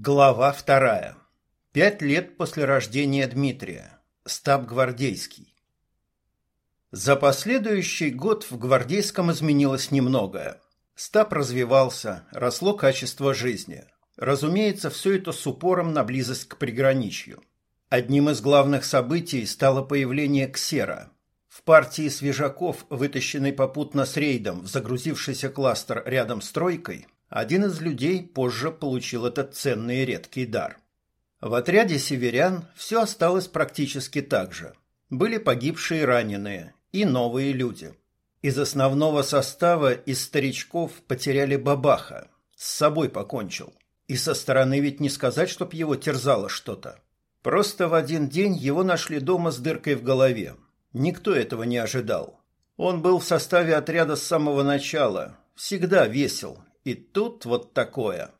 Глава вторая. Пять лет после рождения Дмитрия. Стаб Гвардейский. За последующий год в Гвардейском изменилось немногое. Стаб развивался, росло качество жизни. Разумеется, все это с упором на близость к приграничью. Одним из главных событий стало появление Ксера. В партии свежаков, вытащенной попутно с рейдом в загрузившийся кластер рядом с тройкой, один из людей позже получил этот ценный и редкий дар. В отряде северян все осталось практически так же. Были погибшие и раненые, и новые люди. Из основного состава из старичков потеряли бабаха. С собой покончил. И со стороны ведь не сказать, чтоб его терзало что-то. Просто в один день его нашли дома с дыркой в голове. Никто этого не ожидал. Он был в составе отряда с самого начала, всегда весел, и тут вот такое.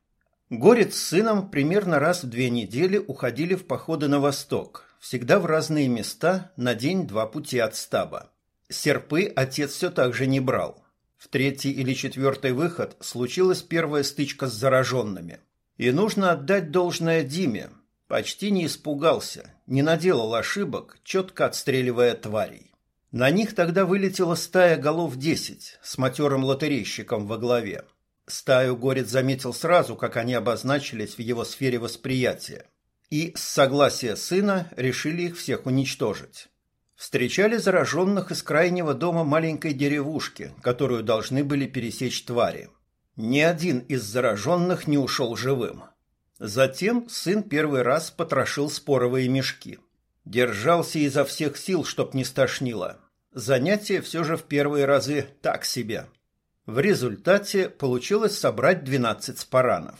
Горец с сыном примерно раз в две недели уходили в походы на восток, всегда в разные места, на день-два пути от стаба. Серпы отец все так же не брал. В третий или четвертый выход случилась первая стычка с зараженными. И нужно отдать должное Диме. Почти не испугался, не наделал ошибок, четко отстреливая тварей. На них тогда вылетела стая голов десять с матерым лотерейщиком во главе. Стаю Горец заметил сразу, как они обозначились в его сфере восприятия, и с согласия сына решили их всех уничтожить. Встречали зараженных из крайнего дома маленькой деревушки, которую должны были пересечь твари. Ни один из зараженных не ушел живым. Затем сын первый раз потрошил споровые мешки. Держался изо всех сил, чтоб не стошнило. Занятие все же в первые разы так себе – в результате получилось собрать 12 спаранов.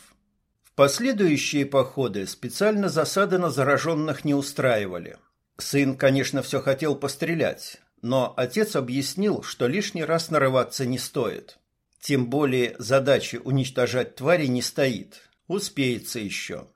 В последующие походы специально засады на зараженных не устраивали. Сын, конечно, все хотел пострелять, но отец объяснил, что лишний раз нарываться не стоит. Тем более задачи уничтожать твари не стоит. Успеется еще.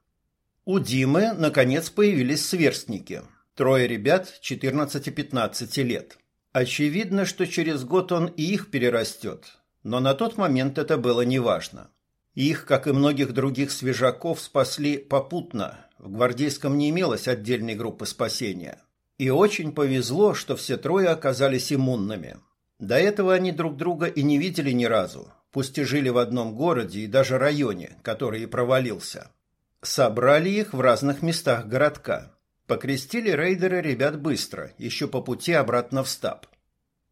У Димы, наконец, появились сверстники. Трое ребят 14-15 лет. Очевидно, что через год он и их перерастет, но на тот момент это было неважно. Их, как и многих других свежаков, спасли попутно. В гвардейском не имелось отдельной группы спасения. И очень повезло, что все трое оказались иммунными. До этого они друг друга и не видели ни разу, пусть и жили в одном городе и даже районе, который и провалился. Собрали их в разных местах городка. Покрестили рейдеры ребят быстро, еще по пути обратно в стаб.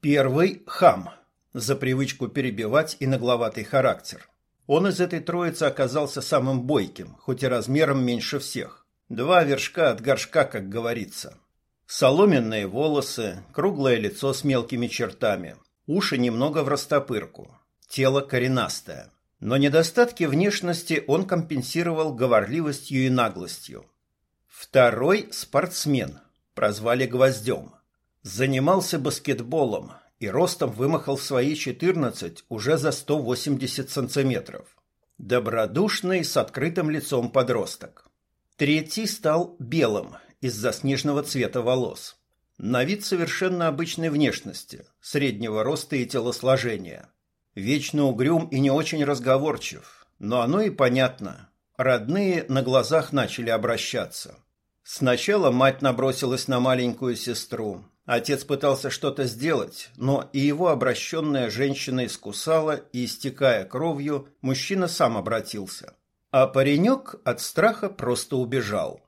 Первый – хам – за привычку перебивать и нагловатый характер. Он из этой троицы оказался самым бойким, хоть и размером меньше всех. Два вершка от горшка, как говорится. Соломенные волосы, круглое лицо с мелкими чертами, уши немного в растопырку, тело коренастое. Но недостатки внешности он компенсировал говорливостью и наглостью. Второй – спортсмен, прозвали Гвоздем. Занимался баскетболом, и ростом вымахал в свои 14 уже за 180 сантиметров. Добродушный, с открытым лицом подросток. Третий стал белым из-за снежного цвета волос. На вид совершенно обычной внешности, среднего роста и телосложения. Вечно угрюм и не очень разговорчив, но оно и понятно. Родные на глазах начали обращаться. Сначала мать набросилась на маленькую сестру, Отец пытался что-то сделать, но и его обращенная женщина искусала, и, истекая кровью, мужчина сам обратился. А паренек от страха просто убежал.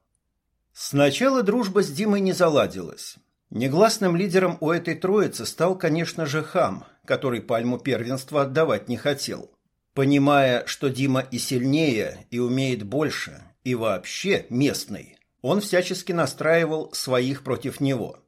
Сначала дружба с Димой не заладилась. Негласным лидером у этой троицы стал, конечно же, хам, который пальму первенства отдавать не хотел. Понимая, что Дима и сильнее, и умеет больше, и вообще местный, он всячески настраивал своих против него –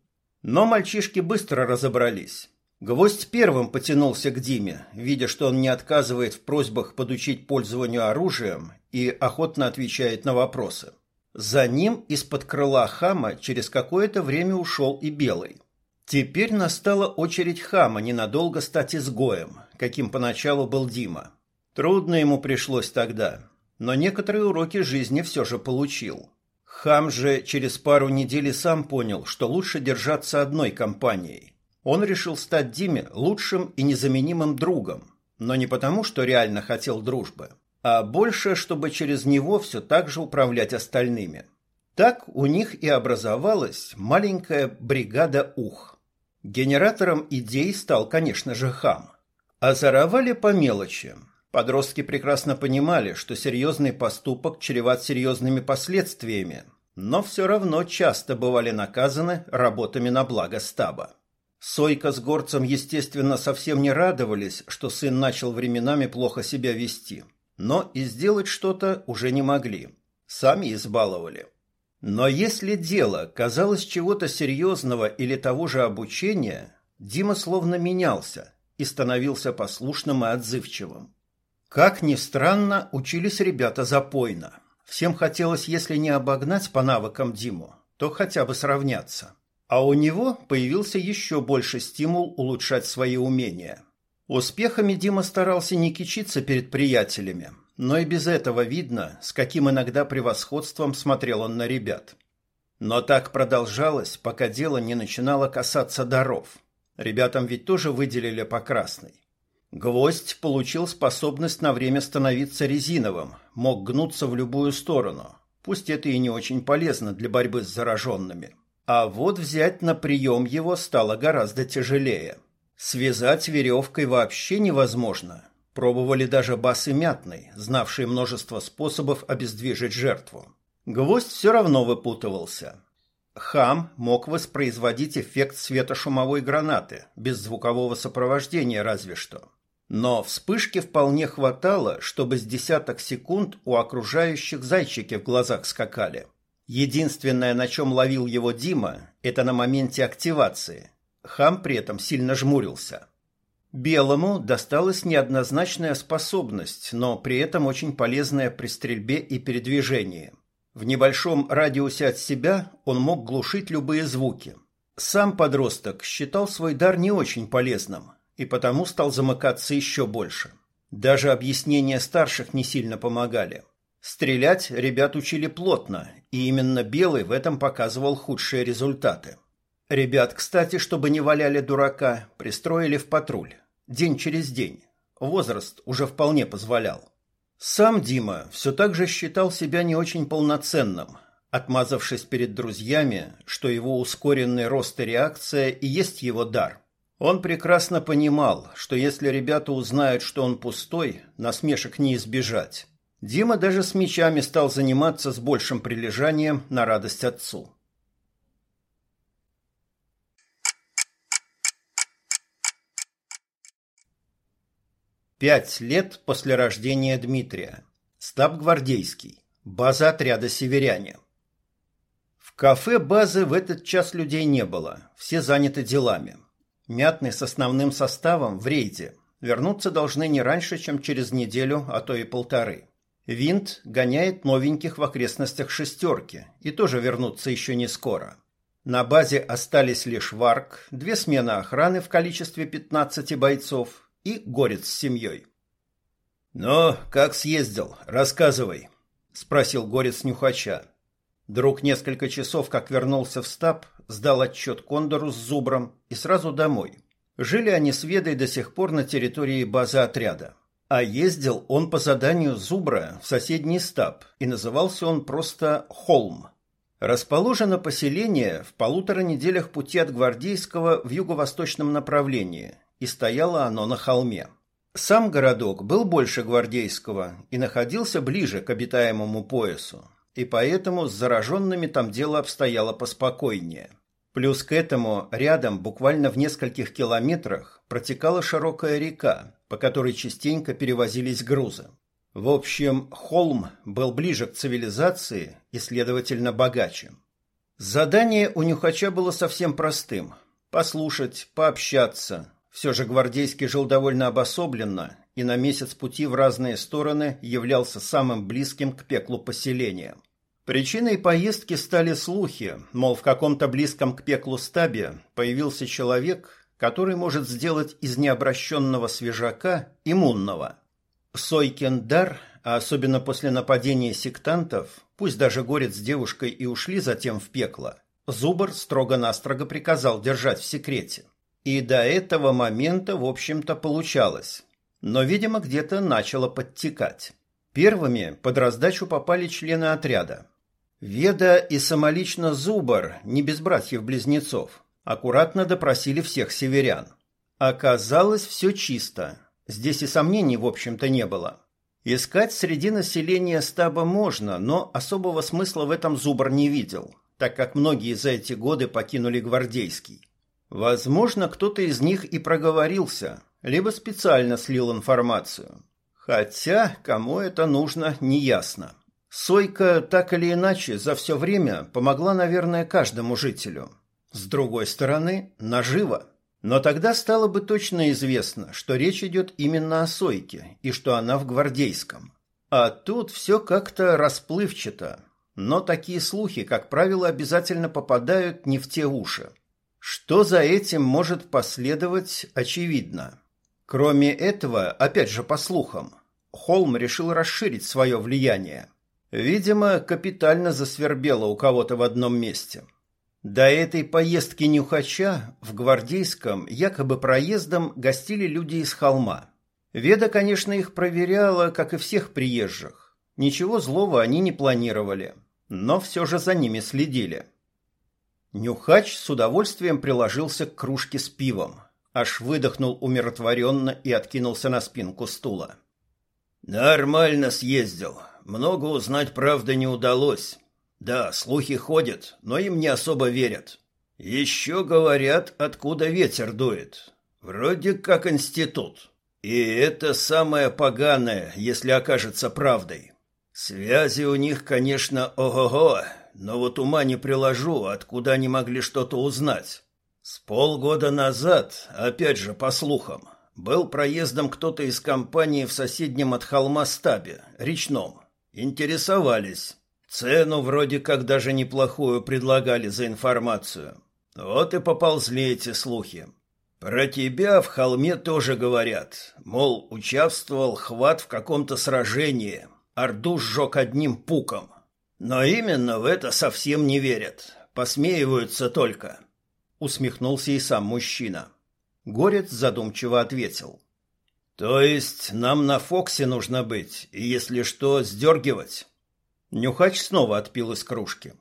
но мальчишки быстро разобрались. Гвоздь первым потянулся к Диме, видя, что он не отказывает в просьбах подучить пользованию оружием и охотно отвечает на вопросы. За ним из-под крыла хама через какое-то время ушел и Белый. Теперь настала очередь хама ненадолго стать изгоем, каким поначалу был Дима. Трудно ему пришлось тогда, но некоторые уроки жизни все же получил. Хам же через пару недель сам понял, что лучше держаться одной компанией. Он решил стать Диме лучшим и незаменимым другом, но не потому, что реально хотел дружбы. а больше, чтобы через него все так же управлять остальными. Так у них и образовалась маленькая бригада ух. Генератором идей стал, конечно же, хам. Озоровали по мелочи. Подростки прекрасно понимали, что серьезный поступок чреват серьезными последствиями, но все равно часто бывали наказаны работами на благо стаба. Сойка с горцем, естественно, совсем не радовались, что сын начал временами плохо себя вести, но и сделать что-то уже не могли. Сами избаловали. Но если дело казалось чего-то серьезного или того же обучения, Дима словно менялся и становился послушным и отзывчивым. Как ни странно, учились ребята запойно. Всем хотелось, если не обогнать по навыкам Диму, то хотя бы сравняться. А у него появился еще больше стимул улучшать свои умения. Успехами Дима старался не кичиться перед приятелями, но и без этого видно, с каким иногда превосходством смотрел он на ребят. Но так продолжалось, пока дело не начинало касаться даров. Ребятам ведь тоже выделили по красной. Гвоздь получил способность на время становиться резиновым, мог гнуться в любую сторону. Пусть это и не очень полезно для борьбы с зараженными. А вот взять на прием его стало гораздо тяжелее. Связать веревкой вообще невозможно. Пробовали даже басы мятный, знавшие множество способов обездвижить жертву. Гвоздь все равно выпутывался. Хам мог воспроизводить эффект светошумовой гранаты, без звукового сопровождения разве что. Но вспышки вполне хватало, чтобы с десяток секунд у окружающих зайчики в глазах скакали. Единственное, на чем ловил его Дима, это на моменте активации. Хам при этом сильно жмурился. Белому досталась неоднозначная способность, но при этом очень полезная при стрельбе и передвижении. В небольшом радиусе от себя он мог глушить любые звуки. Сам подросток считал свой дар не очень полезным и потому стал замыкаться еще больше. Даже объяснения старших не сильно помогали. Стрелять ребят учили плотно, и именно Белый в этом показывал худшие результаты. Ребят, кстати, чтобы не валяли дурака, пристроили в патруль. День через день. Возраст уже вполне позволял. Сам Дима все так же считал себя не очень полноценным, отмазавшись перед друзьями, что его ускоренный рост и реакция и есть его дар. Он прекрасно понимал, что если ребята узнают, что он пустой, насмешек не избежать. Дима даже с мечами стал заниматься с большим прилежанием на радость отцу. Пять лет после рождения Дмитрия. Стаб Гвардейский. База отряда «Северяне». В кафе базы в этот час людей не было. Все заняты делами. Мятный с основным составом в рейде. Вернуться должны не раньше, чем через неделю, а то и полторы. Винт гоняет новеньких в окрестностях шестерки и тоже вернуться еще не скоро. На базе остались лишь Варк, две смены охраны в количестве 15 бойцов и Горец с семьей. «Ну, как съездил? Рассказывай», — спросил Горец Нюхача. Друг несколько часов как вернулся в стаб, сдал отчет Кондору с Зубром и сразу домой. Жили они с Ведой до сих пор на территории базы отряда. А ездил он по заданию Зубра в соседний стаб, и назывался он просто Холм. Расположено поселение в полутора неделях пути от Гвардейского в юго-восточном направлении, и стояло оно на холме. Сам городок был больше Гвардейского и находился ближе к обитаемому поясу, и поэтому с зараженными там дело обстояло поспокойнее. Плюс к этому рядом, буквально в нескольких километрах, протекала широкая река, по которой частенько перевозились грузы. В общем, холм был ближе к цивилизации и, следовательно, богаче. Задание у Нюхача было совсем простым – послушать, пообщаться. Все же Гвардейский жил довольно обособленно и на месяц пути в разные стороны являлся самым близким к пеклу поселением. Причиной поездки стали слухи, мол, в каком-то близком к пеклу стабе появился человек, который может сделать из необращенного свежака иммунного. Сойкин дар, а особенно после нападения сектантов, пусть даже горец с девушкой и ушли затем в пекло, Зубр строго-настрого приказал держать в секрете. И до этого момента, в общем-то, получалось. Но, видимо, где-то начало подтекать. Первыми под раздачу попали члены отряда. Веда и самолично Зубар, не без братьев-близнецов, аккуратно допросили всех северян. Оказалось, все чисто. Здесь и сомнений, в общем-то, не было. Искать среди населения стаба можно, но особого смысла в этом Зубр не видел, так как многие за эти годы покинули гвардейский. Возможно, кто-то из них и проговорился, либо специально слил информацию. Хотя, кому это нужно, неясно. Сойка так или иначе за все время помогла, наверное, каждому жителю. С другой стороны, наживо. Но тогда стало бы точно известно, что речь идет именно о Сойке и что она в Гвардейском. А тут все как-то расплывчато. Но такие слухи, как правило, обязательно попадают не в те уши. Что за этим может последовать, очевидно. Кроме этого, опять же по слухам, Холм решил расширить свое влияние. Видимо, капитально засвербело у кого-то в одном месте – до этой поездки Нюхача в Гвардейском якобы проездом гостили люди из холма. Веда, конечно, их проверяла, как и всех приезжих. Ничего злого они не планировали, но все же за ними следили. Нюхач с удовольствием приложился к кружке с пивом, аж выдохнул умиротворенно и откинулся на спинку стула. «Нормально съездил. Много узнать, правда, не удалось. Да, слухи ходят, но им не особо верят. Еще говорят, откуда ветер дует. Вроде как институт. И это самое поганое, если окажется правдой. Связи у них, конечно, ого-го, но вот ума не приложу, откуда они могли что-то узнать. С полгода назад, опять же по слухам, был проездом кто-то из компании в соседнем от холма стабе, речном. Интересовались, Цену вроде как даже неплохую предлагали за информацию. Вот и поползли эти слухи. Про тебя в холме тоже говорят. Мол, участвовал хват в каком-то сражении. Орду сжег одним пуком. Но именно в это совсем не верят. Посмеиваются только. Усмехнулся и сам мужчина. Горец задумчиво ответил. То есть нам на Фоксе нужно быть, и если что, сдергивать? Нюхач снова отпил из кружки.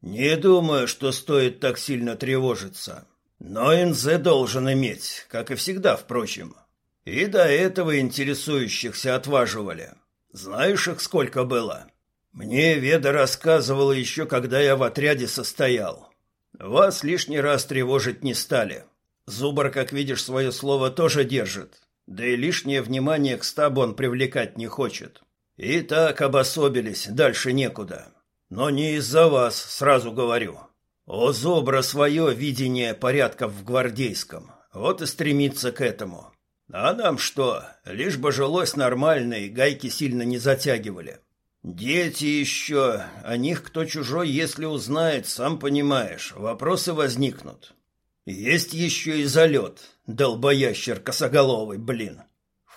«Не думаю, что стоит так сильно тревожиться. Но НЗ должен иметь, как и всегда, впрочем. И до этого интересующихся отваживали. Знаешь их сколько было? Мне Веда рассказывала еще, когда я в отряде состоял. Вас лишний раз тревожить не стали. Зубар, как видишь, свое слово тоже держит. Да и лишнее внимание к стабу он привлекать не хочет. И так обособились, дальше некуда. Но не из-за вас, сразу говорю. У Зобра свое видение порядков в Гвардейском. Вот и стремится к этому. А нам что? Лишь бы жилось нормально и гайки сильно не затягивали. Дети еще, о них кто чужой, если узнает, сам понимаешь, вопросы возникнут. Есть еще и залет, долбоящер косоголовый, блин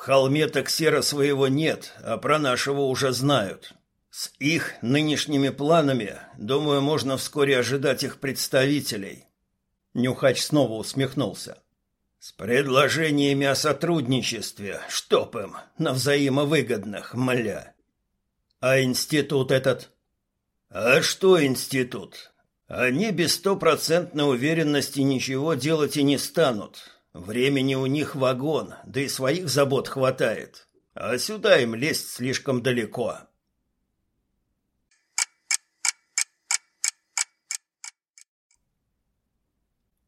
холме таксера своего нет, а про нашего уже знают. С их нынешними планами, думаю, можно вскоре ожидать их представителей. Нюхач снова усмехнулся. С предложениями о сотрудничестве, чтоб им, на взаимовыгодных, мля. А институт этот? А что институт? Они без стопроцентной уверенности ничего делать и не станут. Времени у них вагон, да и своих забот хватает. А сюда им лезть слишком далеко.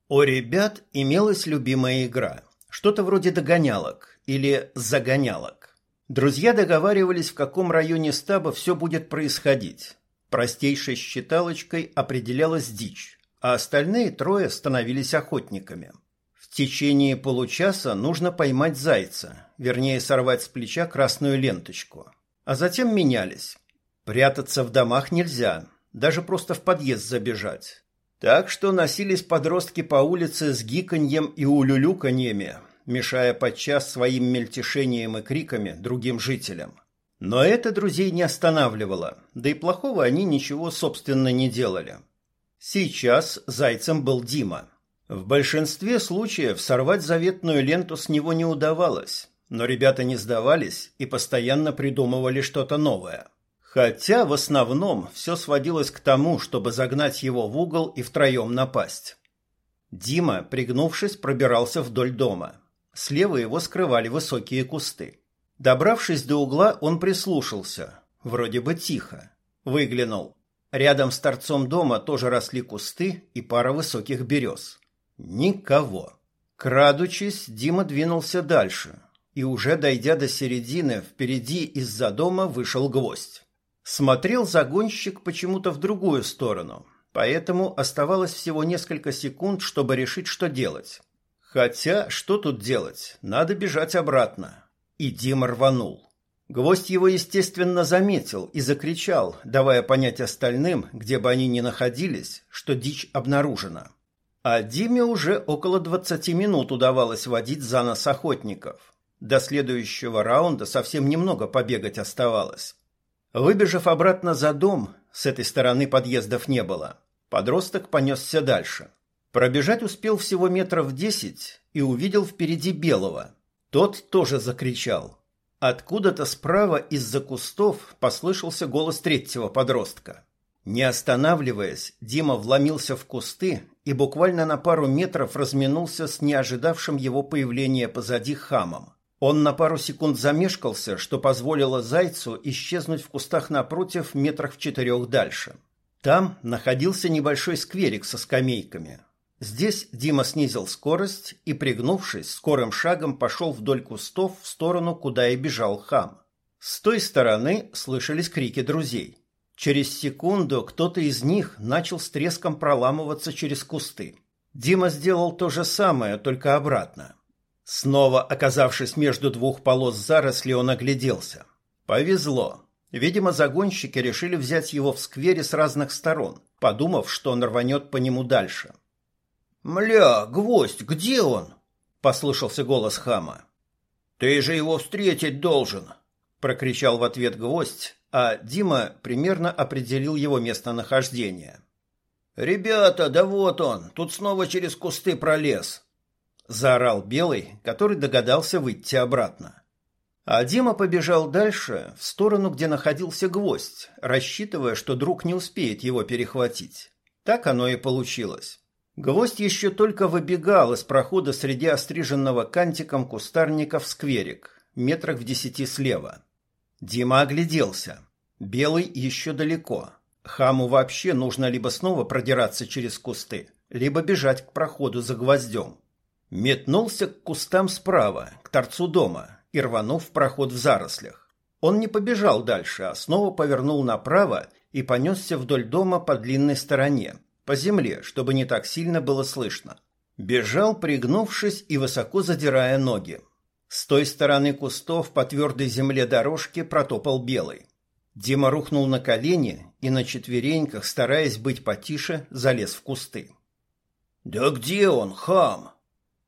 У ребят имелась любимая игра. Что-то вроде догонялок или загонялок. Друзья договаривались, в каком районе стаба все будет происходить. Простейшей считалочкой определялась дичь, а остальные трое становились охотниками – в течение получаса нужно поймать зайца, вернее сорвать с плеча красную ленточку. А затем менялись. Прятаться в домах нельзя, даже просто в подъезд забежать. Так что носились подростки по улице с гиканьем и улюлюканьями, мешая подчас своим мельтешением и криками другим жителям. Но это друзей не останавливало, да и плохого они ничего собственно не делали. Сейчас зайцем был Дима. В большинстве случаев сорвать заветную ленту с него не удавалось, но ребята не сдавались и постоянно придумывали что-то новое. Хотя в основном все сводилось к тому, чтобы загнать его в угол и втроем напасть. Дима, пригнувшись, пробирался вдоль дома. Слева его скрывали высокие кусты. Добравшись до угла, он прислушался. Вроде бы тихо. Выглянул. Рядом с торцом дома тоже росли кусты и пара высоких берез. Никого. Крадучись, Дима двинулся дальше, и уже дойдя до середины, впереди из-за дома вышел гвоздь. Смотрел загонщик почему-то в другую сторону, поэтому оставалось всего несколько секунд, чтобы решить, что делать. Хотя, что тут делать? Надо бежать обратно. И Дима рванул. Гвоздь его, естественно, заметил и закричал, давая понять остальным, где бы они ни находились, что дичь обнаружена. А Диме уже около двадцати минут удавалось водить за нос охотников. До следующего раунда совсем немного побегать оставалось. Выбежав обратно за дом, с этой стороны подъездов не было. Подросток понесся дальше. Пробежать успел всего метров десять и увидел впереди белого. Тот тоже закричал. Откуда-то справа из-за кустов послышался голос третьего подростка. Не останавливаясь, Дима вломился в кусты и буквально на пару метров разминулся с неожидавшим его появления позади хамом. Он на пару секунд замешкался, что позволило зайцу исчезнуть в кустах напротив метрах в четырех дальше. Там находился небольшой скверик со скамейками. Здесь Дима снизил скорость и, пригнувшись, скорым шагом пошел вдоль кустов в сторону, куда и бежал хам. С той стороны слышались крики друзей. Через секунду кто-то из них начал с треском проламываться через кусты. Дима сделал то же самое, только обратно. Снова оказавшись между двух полос заросли, он огляделся. Повезло. Видимо, загонщики решили взять его в сквере с разных сторон, подумав, что он рванет по нему дальше. «Мля, гвоздь, где он?» — послышался голос хама. «Ты же его встретить должен!» — прокричал в ответ гвоздь, а Дима примерно определил его местонахождение. «Ребята, да вот он, тут снова через кусты пролез!» — заорал Белый, который догадался выйти обратно. А Дима побежал дальше, в сторону, где находился гвоздь, рассчитывая, что друг не успеет его перехватить. Так оно и получилось. Гвоздь еще только выбегал из прохода среди остриженного кантиком кустарника в скверик, метрах в десяти слева. Дима огляделся. Белый еще далеко. Хаму вообще нужно либо снова продираться через кусты, либо бежать к проходу за гвоздем. Метнулся к кустам справа, к торцу дома, и рванув в проход в зарослях. Он не побежал дальше, а снова повернул направо и понесся вдоль дома по длинной стороне, по земле, чтобы не так сильно было слышно. Бежал, пригнувшись и высоко задирая ноги. С той стороны кустов по твердой земле дорожки протопал белый. Дима рухнул на колени и на четвереньках, стараясь быть потише, залез в кусты. «Да где он, хам?»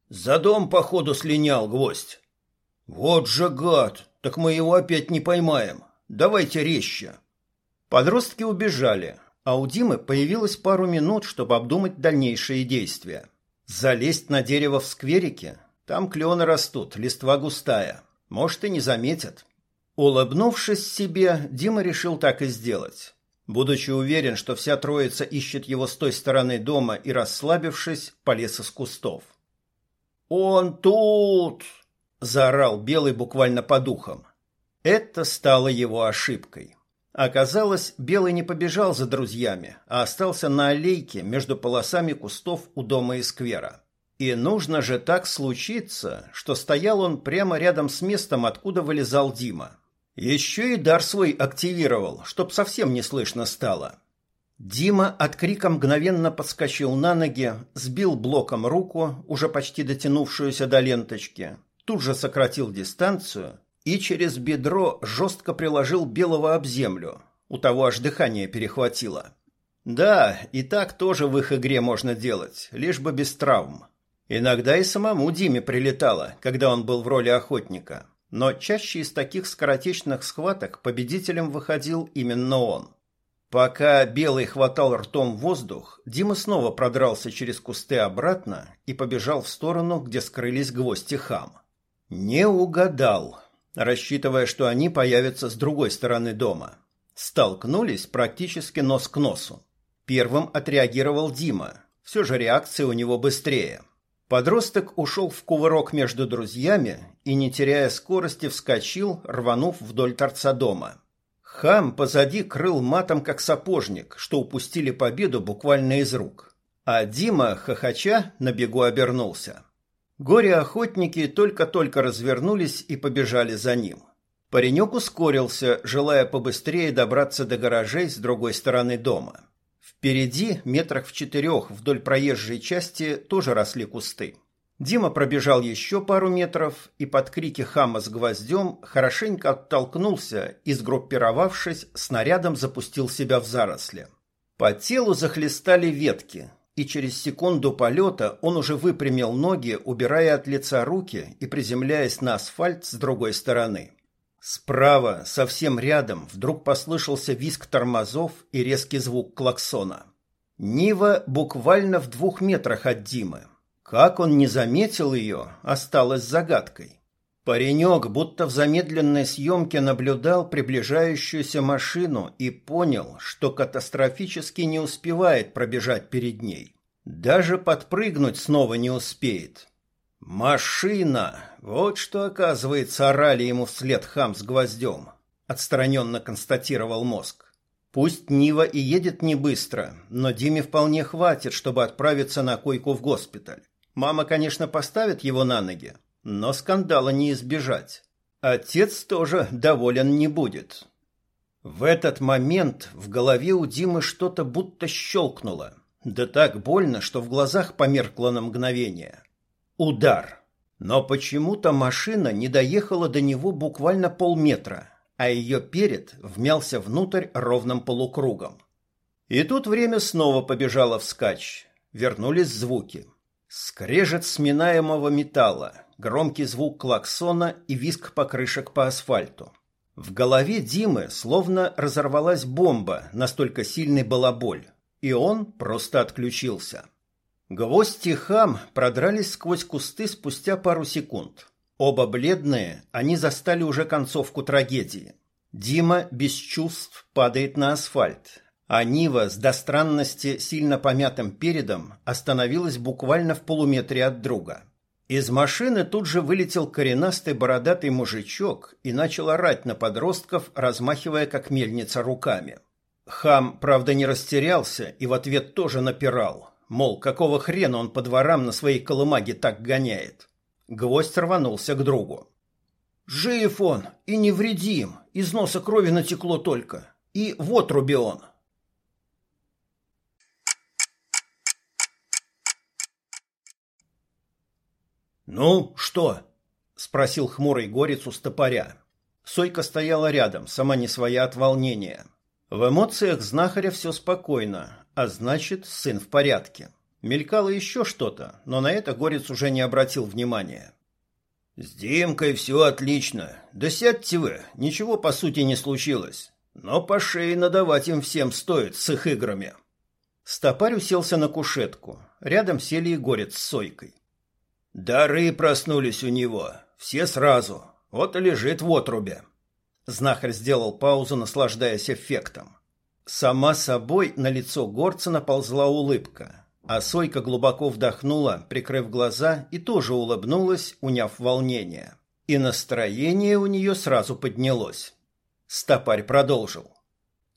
«За дом, походу, слинял гвоздь». «Вот же гад! Так мы его опять не поймаем. Давайте резче». Подростки убежали, а у Димы появилось пару минут, чтобы обдумать дальнейшие действия. Залезть на дерево в скверике там клены растут, листва густая. Может, и не заметят. Улыбнувшись себе, Дима решил так и сделать. Будучи уверен, что вся троица ищет его с той стороны дома и расслабившись, полез из кустов. «Он тут!» – заорал Белый буквально по духам. Это стало его ошибкой. Оказалось, Белый не побежал за друзьями, а остался на аллейке между полосами кустов у дома и сквера. И нужно же так случиться, что стоял он прямо рядом с местом, откуда вылезал Дима. Еще и дар свой активировал, чтоб совсем не слышно стало. Дима от крика мгновенно подскочил на ноги, сбил блоком руку, уже почти дотянувшуюся до ленточки, тут же сократил дистанцию и через бедро жестко приложил белого об землю. У того аж дыхание перехватило. Да, и так тоже в их игре можно делать, лишь бы без травм. Иногда и самому Диме прилетало, когда он был в роли охотника. Но чаще из таких скоротечных схваток победителем выходил именно он. Пока Белый хватал ртом воздух, Дима снова продрался через кусты обратно и побежал в сторону, где скрылись гвоздь и хам. Не угадал, рассчитывая, что они появятся с другой стороны дома. Столкнулись практически нос к носу. Первым отреагировал Дима. Все же реакция у него быстрее. Подросток ушел в кувырок между друзьями и, не теряя скорости, вскочил, рванув вдоль торца дома. Хам позади крыл матом, как сапожник, что упустили победу буквально из рук. А Дима, хохоча, на бегу обернулся. Горе-охотники только-только развернулись и побежали за ним. Паренек ускорился, желая побыстрее добраться до гаражей с другой стороны дома. Впереди, метрах в четырех вдоль проезжей части, тоже росли кусты. Дима пробежал еще пару метров и под крики хама с гвоздем хорошенько оттолкнулся и, сгруппировавшись, снарядом запустил себя в заросли. По телу захлестали ветки, и через секунду полета он уже выпрямил ноги, убирая от лица руки и приземляясь на асфальт с другой стороны. Справа, совсем рядом, вдруг послышался визг тормозов и резкий звук клаксона. Нива буквально в двух метрах от Димы. Как он не заметил ее, осталось загадкой. Паренек будто в замедленной съемке наблюдал приближающуюся машину и понял, что катастрофически не успевает пробежать перед ней. Даже подпрыгнуть снова не успеет. «Машина!» Вот что, оказывается, орали ему вслед хам с гвоздем, отстраненно констатировал мозг. Пусть Нива и едет не быстро, но Диме вполне хватит, чтобы отправиться на койку в госпиталь. Мама, конечно, поставит его на ноги, но скандала не избежать. Отец тоже доволен не будет. В этот момент в голове у Димы что-то будто щелкнуло. Да так больно, что в глазах померкло на мгновение. Удар. Но почему-то машина не доехала до него буквально полметра, а ее перед вмялся внутрь ровным полукругом. И тут время снова побежало вскачь. Вернулись звуки. Скрежет сминаемого металла, громкий звук клаксона и визг покрышек по асфальту. В голове Димы словно разорвалась бомба, настолько сильной была боль, и он просто отключился. Гвоздь и хам продрались сквозь кусты спустя пару секунд. Оба бледные, они застали уже концовку трагедии. Дима без чувств падает на асфальт, а Нива с до странности сильно помятым передом остановилась буквально в полуметре от друга. Из машины тут же вылетел коренастый бородатый мужичок и начал орать на подростков, размахивая как мельница руками. Хам, правда, не растерялся и в ответ тоже напирал – Мол, какого хрена он по дворам на своей колымаге так гоняет? Гвоздь рванулся к другу. Жив он и невредим, из носа крови натекло только. И вот Рубион. «Ну, что?» — спросил хмурый горец у стопоря. Сойка стояла рядом, сама не своя от волнения. В эмоциях знахаря все спокойно, а значит, сын в порядке. Мелькало еще что-то, но на это Горец уже не обратил внимания. «С Димкой все отлично. Да сядьте вы, ничего по сути не случилось. Но по шее надавать им всем стоит с их играми». Стопарь уселся на кушетку. Рядом сели и Горец с Сойкой. «Дары проснулись у него. Все сразу. Вот и лежит в отрубе». Знахарь сделал паузу, наслаждаясь эффектом. Сама собой на лицо горца наползла улыбка, а Сойка глубоко вдохнула, прикрыв глаза, и тоже улыбнулась, уняв волнение. И настроение у нее сразу поднялось. Стопарь продолжил.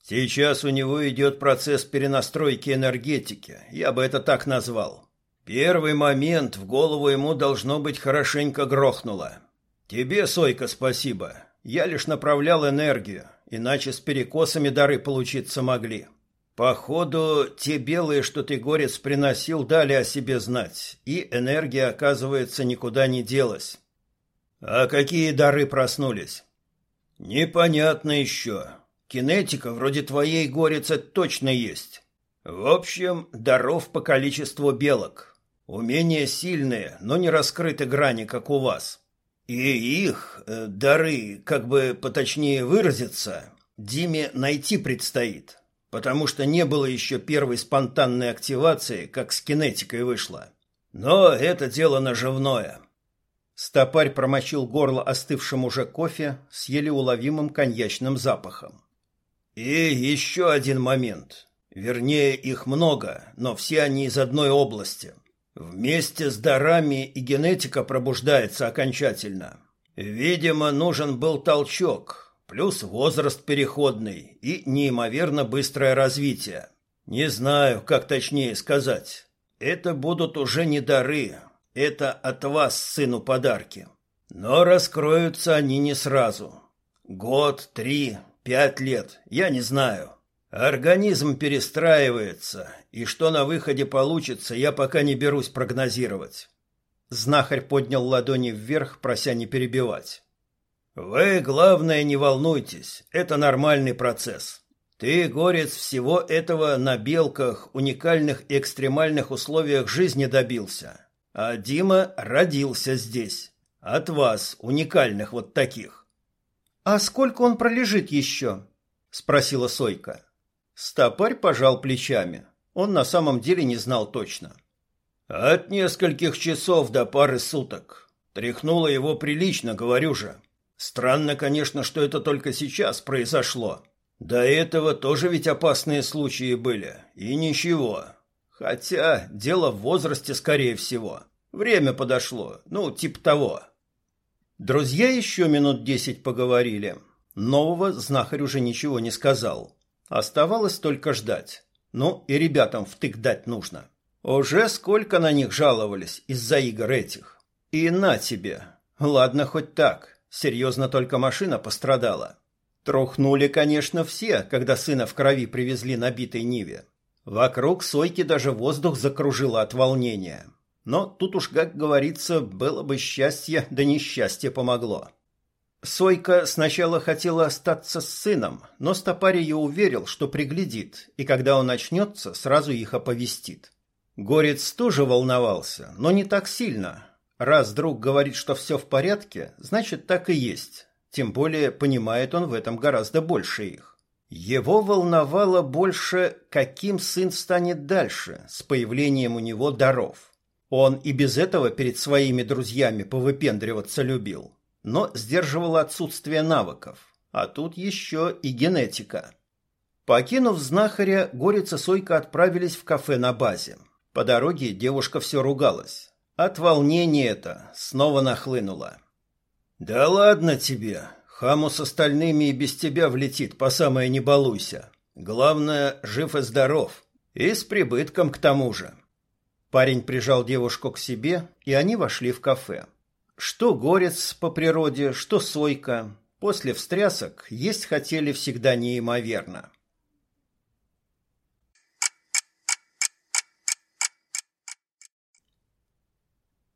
«Сейчас у него идет процесс перенастройки энергетики, я бы это так назвал. Первый момент в голову ему должно быть хорошенько грохнуло. Тебе, Сойка, спасибо. Я лишь направлял энергию, иначе с перекосами дары получиться могли. Походу, те белые, что ты, горец, приносил, дали о себе знать, и энергия, оказывается, никуда не делась. А какие дары проснулись? Непонятно еще. Кинетика вроде твоей, горец, точно есть. В общем, даров по количеству белок. Умения сильные, но не раскрыты грани, как у вас. И их, э, дары, как бы поточнее выразиться, Диме найти предстоит, потому что не было еще первой спонтанной активации, как с кинетикой вышло. Но это дело наживное. Стопарь промочил горло остывшим уже кофе с еле уловимым коньячным запахом. И еще один момент. Вернее, их много, но все они из одной области. Вместе с дарами и генетика пробуждается окончательно. Видимо, нужен был толчок, плюс возраст переходный и неимоверно быстрое развитие. Не знаю, как точнее сказать. Это будут уже не дары, это от вас сыну подарки. Но раскроются они не сразу. Год, три, пять лет, я не знаю. Организм перестраивается, и что на выходе получится, я пока не берусь прогнозировать. Знахарь поднял ладони вверх, прося не перебивать. Вы, главное, не волнуйтесь, это нормальный процесс. Ты, горец, всего этого на белках, уникальных и экстремальных условиях жизни добился. А Дима родился здесь. От вас, уникальных вот таких. А сколько он пролежит еще? Спросила Сойка. Стопарь пожал плечами. Он на самом деле не знал точно. От нескольких часов до пары суток. Тряхнуло его прилично, говорю же. Странно, конечно, что это только сейчас произошло. До этого тоже ведь опасные случаи были. И ничего. Хотя дело в возрасте, скорее всего. Время подошло. Ну, типа того. Друзья еще минут десять поговорили. Нового знахарь уже ничего не сказал. Оставалось только ждать. Ну, и ребятам втык дать нужно. Уже сколько на них жаловались из-за игр этих. И на тебе. Ладно, хоть так. Серьезно только машина пострадала. Трухнули, конечно, все, когда сына в крови привезли на битой Ниве. Вокруг Сойки даже воздух закружило от волнения. Но тут уж, как говорится, было бы счастье, да несчастье помогло. Сойка сначала хотела остаться с сыном, но стопарь ее уверил, что приглядит, и когда он очнется, сразу их оповестит. Горец тоже волновался, но не так сильно. Раз друг говорит, что все в порядке, значит так и есть. Тем более понимает он в этом гораздо больше их. Его волновало больше, каким сын станет дальше, с появлением у него даров. Он и без этого перед своими друзьями повыпендриваться любил, но сдерживало отсутствие навыков. А тут еще и генетика. Покинув знахаря, Горец и Сойка отправились в кафе на базе. По дороге девушка все ругалась. От волнения это снова нахлынуло. «Да ладно тебе. Хаму с остальными и без тебя влетит, по самое не балуйся. Главное, жив и здоров. И с прибытком к тому же». Парень прижал девушку к себе, и они вошли в кафе. Что горец по природе, что сойка. После встрясок есть хотели всегда неимоверно.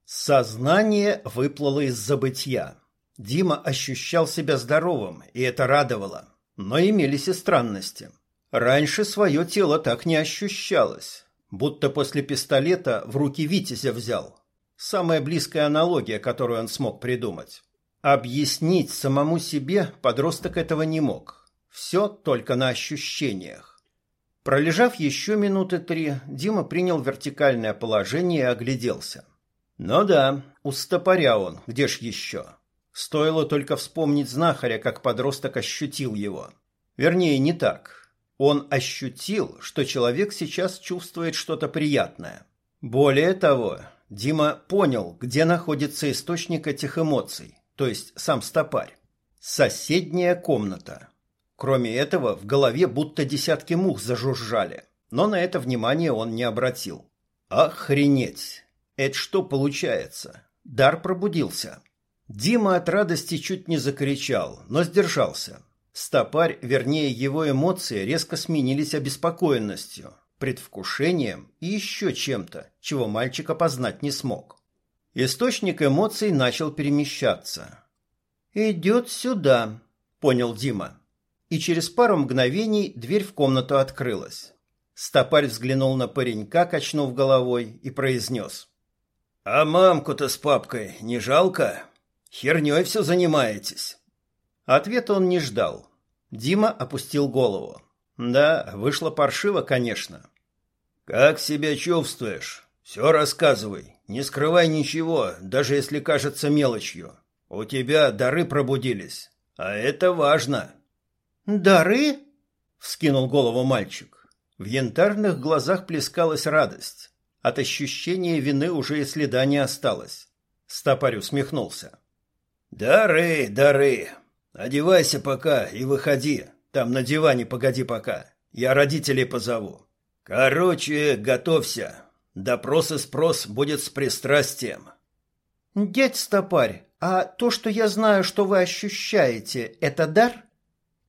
Сознание выплыло из забытья. Дима ощущал себя здоровым, и это радовало. Но имелись и странности. Раньше свое тело так не ощущалось. Будто после пистолета в руки Витязя взял. Самая близкая аналогия, которую он смог придумать. Объяснить самому себе подросток этого не мог. Все только на ощущениях. Пролежав еще минуты три, Дима принял вертикальное положение и огляделся. Ну да, у стопоря он, где ж еще? Стоило только вспомнить знахаря, как подросток ощутил его. Вернее, не так. Он ощутил, что человек сейчас чувствует что-то приятное. Более того, Дима понял, где находится источник этих эмоций, то есть сам стопарь. Соседняя комната. Кроме этого, в голове будто десятки мух зажужжали, но на это внимание он не обратил. Охренеть! Это что получается? Дар пробудился. Дима от радости чуть не закричал, но сдержался. Стопарь, вернее его эмоции, резко сменились обеспокоенностью, предвкушением и еще чем-то, чего мальчик опознать не смог. Источник эмоций начал перемещаться. «Идет сюда», — понял Дима. И через пару мгновений дверь в комнату открылась. Стопарь взглянул на паренька, качнув головой, и произнес. «А мамку-то с папкой не жалко? Херней все занимаетесь?» Ответа он не ждал. Дима опустил голову. «Да, вышло паршиво, конечно». «Как себя чувствуешь? Все рассказывай, не скрывай ничего, даже если кажется мелочью. У тебя дары пробудились, а это важно. Дары? Вскинул голову мальчик. В янтарных глазах плескалась радость. От ощущения вины уже и следа не осталось. Стопарь усмехнулся. «Дары, дары! Одевайся пока и выходи. Там на диване погоди пока. Я родителей позову. Короче, готовься. Допрос и спрос будет с пристрастием». «Дядь Стопарь, а то, что я знаю, что вы ощущаете, это дар?»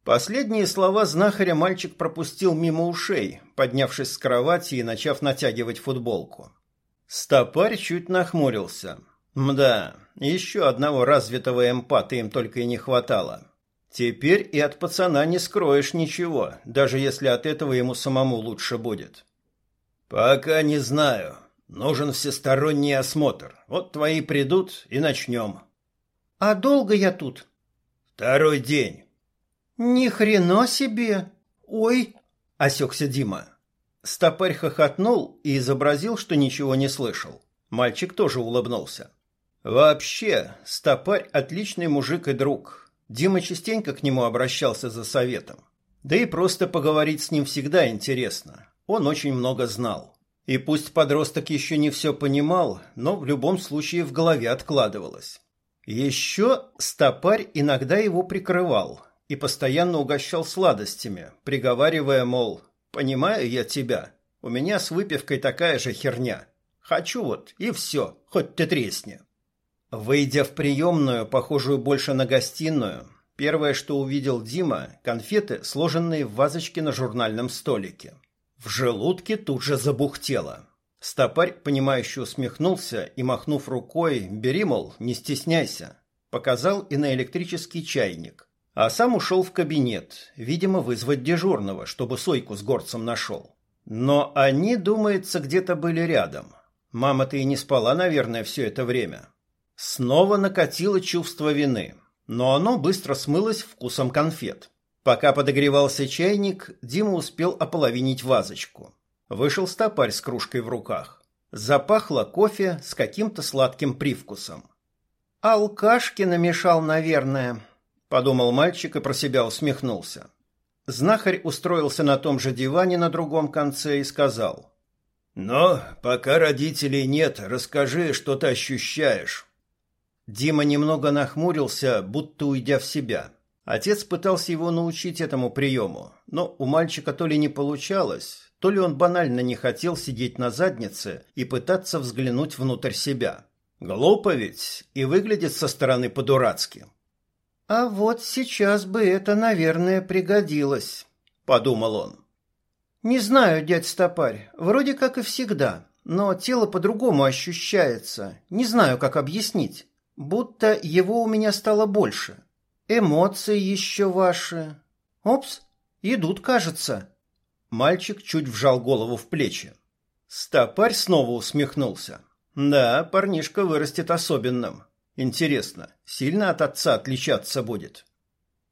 Последние слова знахаря мальчик пропустил мимо ушей, поднявшись с кровати и начав натягивать футболку. Стопарь чуть нахмурился. Мда, еще одного развитого эмпата им только и не хватало. Теперь и от пацана не скроешь ничего, даже если от этого ему самому лучше будет. Пока не знаю. Нужен всесторонний осмотр. Вот твои придут и начнем. А долго я тут? Второй день. Ни хрена себе! Ой! Осекся Дима. Стопарь хохотнул и изобразил, что ничего не слышал. Мальчик тоже улыбнулся. Вообще, Стопарь отличный мужик и друг. Дима частенько к нему обращался за советом. Да и просто поговорить с ним всегда интересно. Он очень много знал. И пусть подросток еще не все понимал, но в любом случае в голове откладывалось. Еще Стопарь иногда его прикрывал, и постоянно угощал сладостями, приговаривая, мол, «Понимаю я тебя, у меня с выпивкой такая же херня. Хочу вот, и все, хоть ты тресни». Выйдя в приемную, похожую больше на гостиную, первое, что увидел Дима – конфеты, сложенные в вазочке на журнальном столике. В желудке тут же забухтело. Стопарь, понимающе усмехнулся и, махнув рукой, «Бери, мол, не стесняйся», показал и на электрический чайник, а сам ушел в кабинет, видимо, вызвать дежурного, чтобы Сойку с горцем нашел. Но они, думается, где-то были рядом. Мама-то и не спала, наверное, все это время. Снова накатило чувство вины, но оно быстро смылось вкусом конфет. Пока подогревался чайник, Дима успел ополовинить вазочку. Вышел стопарь с кружкой в руках. Запахло кофе с каким-то сладким привкусом. «Алкашки намешал, наверное», подумал мальчик и про себя усмехнулся. Знахарь устроился на том же диване на другом конце и сказал: "Но пока родителей нет, расскажи, что ты ощущаешь". Дима немного нахмурился, будто уйдя в себя. Отец пытался его научить этому приему, но у мальчика то ли не получалось, то ли он банально не хотел сидеть на заднице и пытаться взглянуть внутрь себя. Глупо ведь и выглядит со стороны по-дурацки. А вот сейчас бы это, наверное, пригодилось, подумал он. Не знаю, дядь Стопарь, вроде как и всегда, но тело по-другому ощущается. Не знаю, как объяснить. Будто его у меня стало больше. Эмоции еще ваши. Опс, идут, кажется. Мальчик чуть вжал голову в плечи. Стопарь снова усмехнулся. Да, парнишка вырастет особенным. Интересно, сильно от отца отличаться будет?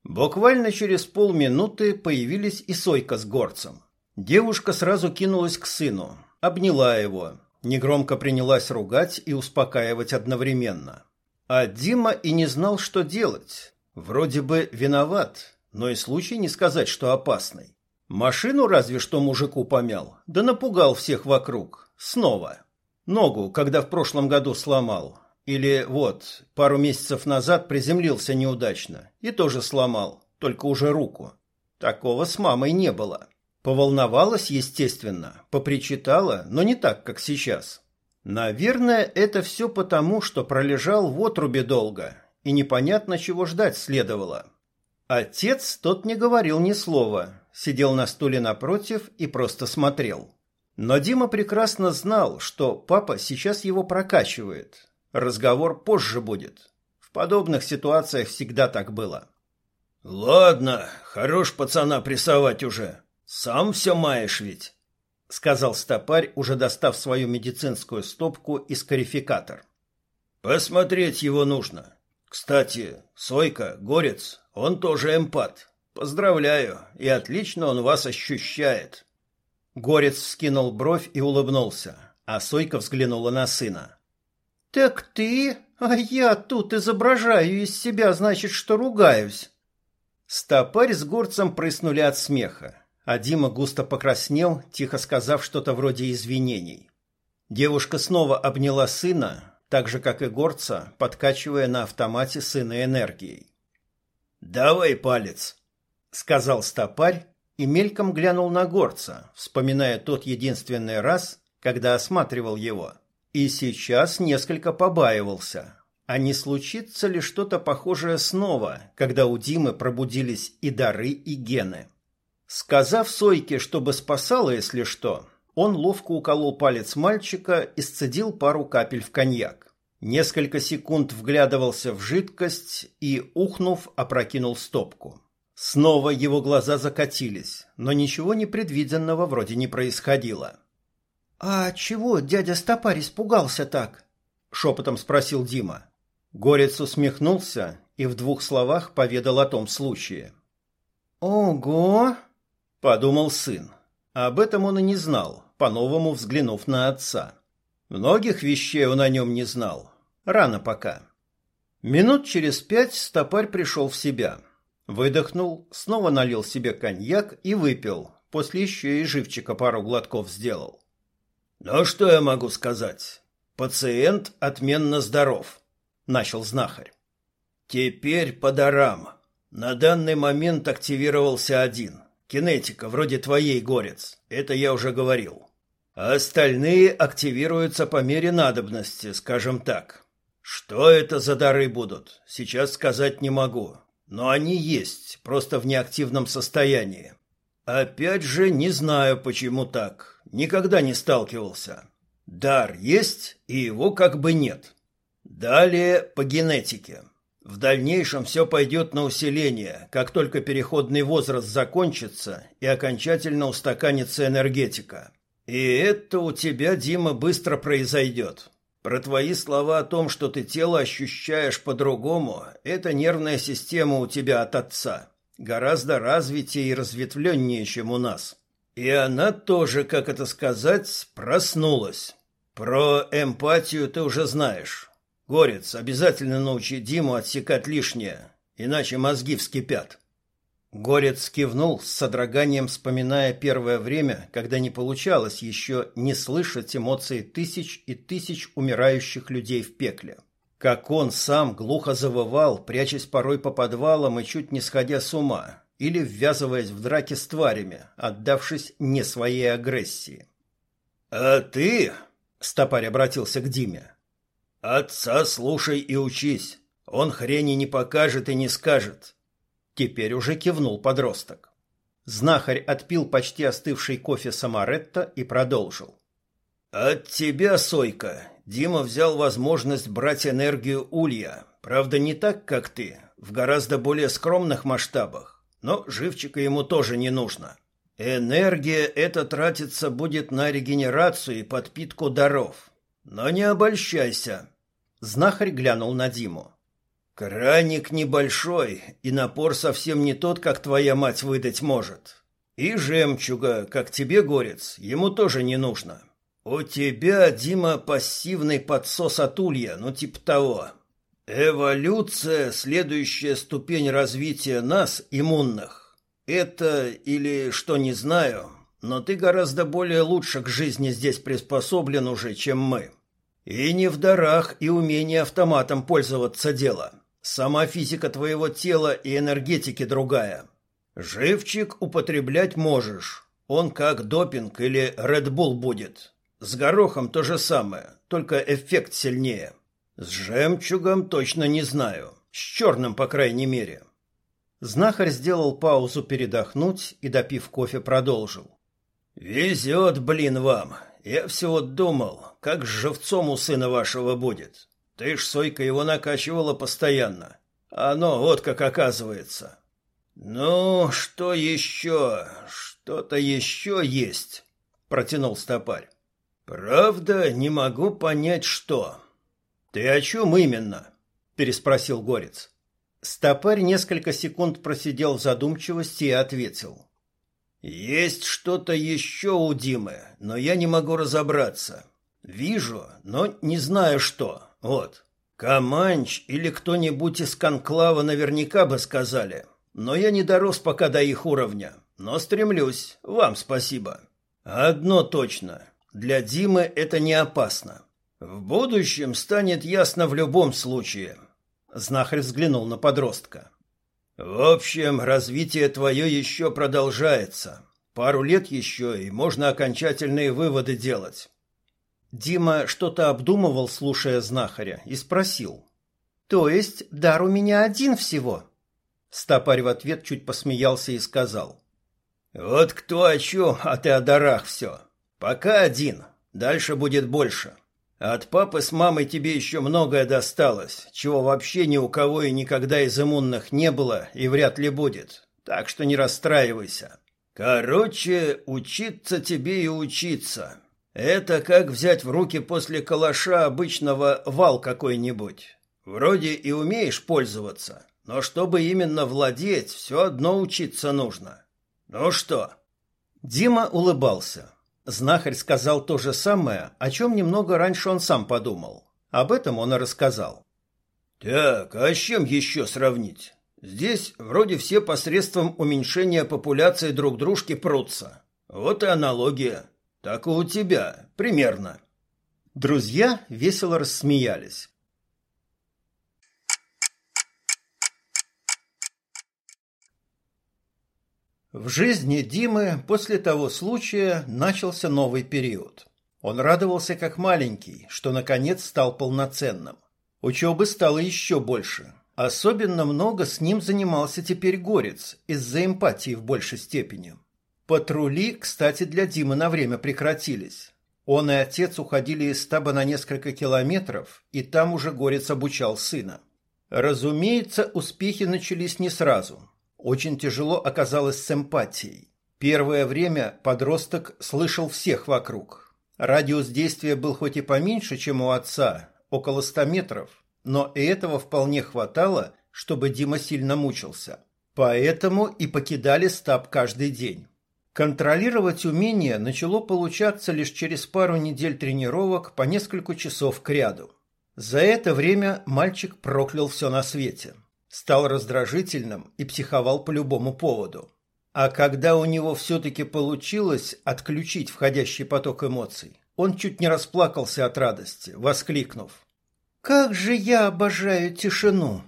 Буквально через полминуты появились и Сойка с горцем. Девушка сразу кинулась к сыну, обняла его, негромко принялась ругать и успокаивать одновременно. А Дима и не знал, что делать. Вроде бы виноват, но и случай не сказать, что опасный. Машину разве что мужику помял, да напугал всех вокруг. Снова. Ногу, когда в прошлом году сломал, или вот, пару месяцев назад приземлился неудачно и тоже сломал, только уже руку. Такого с мамой не было. Поволновалась, естественно, попричитала, но не так, как сейчас. Наверное, это все потому, что пролежал в отрубе долго, и непонятно, чего ждать следовало. Отец тот не говорил ни слова, сидел на стуле напротив и просто смотрел. Но Дима прекрасно знал, что папа сейчас его прокачивает, Разговор позже будет. В подобных ситуациях всегда так было. Ладно, хорош пацана прессовать уже. Сам все маешь ведь, сказал стопарь, уже достав свою медицинскую стопку и скарификатор. Посмотреть его нужно. Кстати, Сойка, Горец, он тоже эмпат. Поздравляю, и отлично он вас ощущает. Горец вскинул бровь и улыбнулся. а Сойка взглянула на сына. «Так ты? А я тут изображаю из себя, значит, что ругаюсь». Стопарь с горцем прыснули от смеха, а Дима густо покраснел, тихо сказав что-то вроде извинений. Девушка снова обняла сына, так же, как и горца, подкачивая на автомате сына энергией. «Давай палец», — сказал стопарь и мельком глянул на горца, вспоминая тот единственный раз, когда осматривал его. И сейчас несколько побаивался. А не случится ли что-то похожее снова, когда у Димы пробудились и дары, и гены? Сказав Сойке, чтобы спасала, если что, он ловко уколол палец мальчика и сцедил пару капель в коньяк. Несколько секунд вглядывался в жидкость и, ухнув, опрокинул стопку. Снова его глаза закатились, но ничего непредвиденного вроде не происходило. «А чего дядя Стопарь испугался так?» — шепотом спросил Дима. Горец усмехнулся и в двух словах поведал о том случае. «Ого!» — подумал сын. Об этом он и не знал, по-новому взглянув на отца. Многих вещей он о нем не знал. Рано пока. Минут через пять стопарь пришел в себя — Выдохнул, снова налил себе коньяк и выпил, после еще и живчика пару глотков сделал. «Ну что я могу сказать? Пациент отменно здоров», — начал знахарь. «Теперь по дарам. На данный момент активировался один. Кинетика, вроде твоей, Горец. Это я уже говорил. А остальные активируются по мере надобности, скажем так. Что это за дары будут, сейчас сказать не могу. Но они есть, просто в неактивном состоянии. Опять же, не знаю, почему так. Никогда не сталкивался. Дар есть, и его как бы нет. Далее по генетике. В дальнейшем все пойдет на усиление, как только переходный возраст закончится и окончательно устаканится энергетика. И это у тебя, Дима, быстро произойдет. Про твои слова о том, что ты тело ощущаешь по-другому, это нервная система у тебя от отца. Гораздо развитее и разветвленнее, чем у нас. И она тоже, как это сказать, проснулась. Про эмпатию ты уже знаешь. Горец, обязательно научи Диму отсекать лишнее, иначе мозги вскипят. Горец кивнул с содроганием, вспоминая первое время, когда не получалось еще не слышать эмоции тысяч и тысяч умирающих людей в пекле. Как он сам глухо завывал, прячась порой по подвалам и чуть не сходя с ума, или ввязываясь в драки с тварями, отдавшись не своей агрессии. «А ты...» — стопарь обратился к Диме. «Отца слушай и учись. Он хрени не покажет и не скажет. Теперь уже кивнул подросток. Знахарь отпил почти остывший кофе Самаретта и продолжил. «От тебя, Сойка, Дима взял возможность брать энергию Улья. Правда, не так, как ты, в гораздо более скромных масштабах, но живчика ему тоже не нужно. Энергия эта тратиться будет на регенерацию и подпитку даров. Но не обольщайся». Знахарь глянул на Диму. Краник небольшой, и напор совсем не тот, как твоя мать выдать может. И жемчуга, как тебе, горец, ему тоже не нужно. У тебя, Дима, пассивный подсос от улья, ну типа того. Эволюция — следующая ступень развития нас, иммунных. Это или что не знаю, но ты гораздо более лучше к жизни здесь приспособлен уже, чем мы. И не в дарах и умении автоматом пользоваться дело. Сама физика твоего тела и энергетики другая. Живчик употреблять можешь. Он как допинг или Bull будет. С горохом то же самое, только эффект сильнее. С жемчугом точно не знаю. С черным, по крайней мере. Знахарь сделал паузу передохнуть и, допив кофе, продолжил. «Везет, блин, вам. Я все вот думал, как с живцом у сына вашего будет. Ты ж, Сойка, его накачивала постоянно. Оно вот как оказывается. Ну, что еще? Что-то еще есть, протянул стопарь. Правда, не могу понять, что. Ты о чем именно? переспросил Горец. Стопарь несколько секунд просидел в задумчивости и ответил. Есть что-то еще у Димы, но я не могу разобраться. Вижу, но не знаю что. Вот. Каманч или кто-нибудь из конклава наверняка бы сказали. Но я не дорос пока до их уровня. Но стремлюсь. Вам спасибо. Одно точно. Для Димы это не опасно. В будущем станет ясно в любом случае. Знахарь взглянул на подростка. В общем, развитие твое еще продолжается. Пару лет еще, и можно окончательные выводы делать. Дима что-то обдумывал, слушая знахаря, и спросил. «То есть дар у меня один всего?» Стопарь в ответ чуть посмеялся и сказал. «Вот кто о чем, а ты о дарах все. Пока один, дальше будет больше. От папы с мамой тебе еще многое досталось, чего вообще ни у кого и никогда из иммунных не было и вряд ли будет. Так что не расстраивайся. Короче, учиться тебе и учиться. Это как взять в руки после калаша обычного вал какой-нибудь. Вроде и умеешь пользоваться, но чтобы именно владеть, все одно учиться нужно. Ну что? Дима улыбался. Знахарь сказал то же самое, о чем немного раньше он сам подумал. Об этом он и рассказал. Так, а с чем еще сравнить? Здесь вроде все посредством уменьшения популяции друг дружки прутся. Вот и аналогия. Так и у тебя, примерно. Друзья весело рассмеялись. В жизни Димы после того случая начался новый период. Он радовался как маленький, что наконец стал полноценным. Учебы стало еще больше. Особенно много с ним занимался теперь Горец из-за эмпатии в большей степени. Патрули, кстати, для Димы на время прекратились. Он и отец уходили из стаба на несколько километров, и там уже Горец обучал сына. Разумеется, успехи начались не сразу. Очень тяжело оказалось с эмпатией. Первое время подросток слышал всех вокруг. Радиус действия был хоть и поменьше, чем у отца, около ста метров, но этого вполне хватало, чтобы Дима сильно мучился. Поэтому и покидали стаб каждый день. Контролировать умение начало получаться лишь через пару недель тренировок по несколько часов к ряду. За это время мальчик проклял все на свете. Стал раздражительным и психовал по любому поводу. А когда у него все-таки получилось отключить входящий поток эмоций, он чуть не расплакался от радости, воскликнув. «Как же я обожаю тишину!»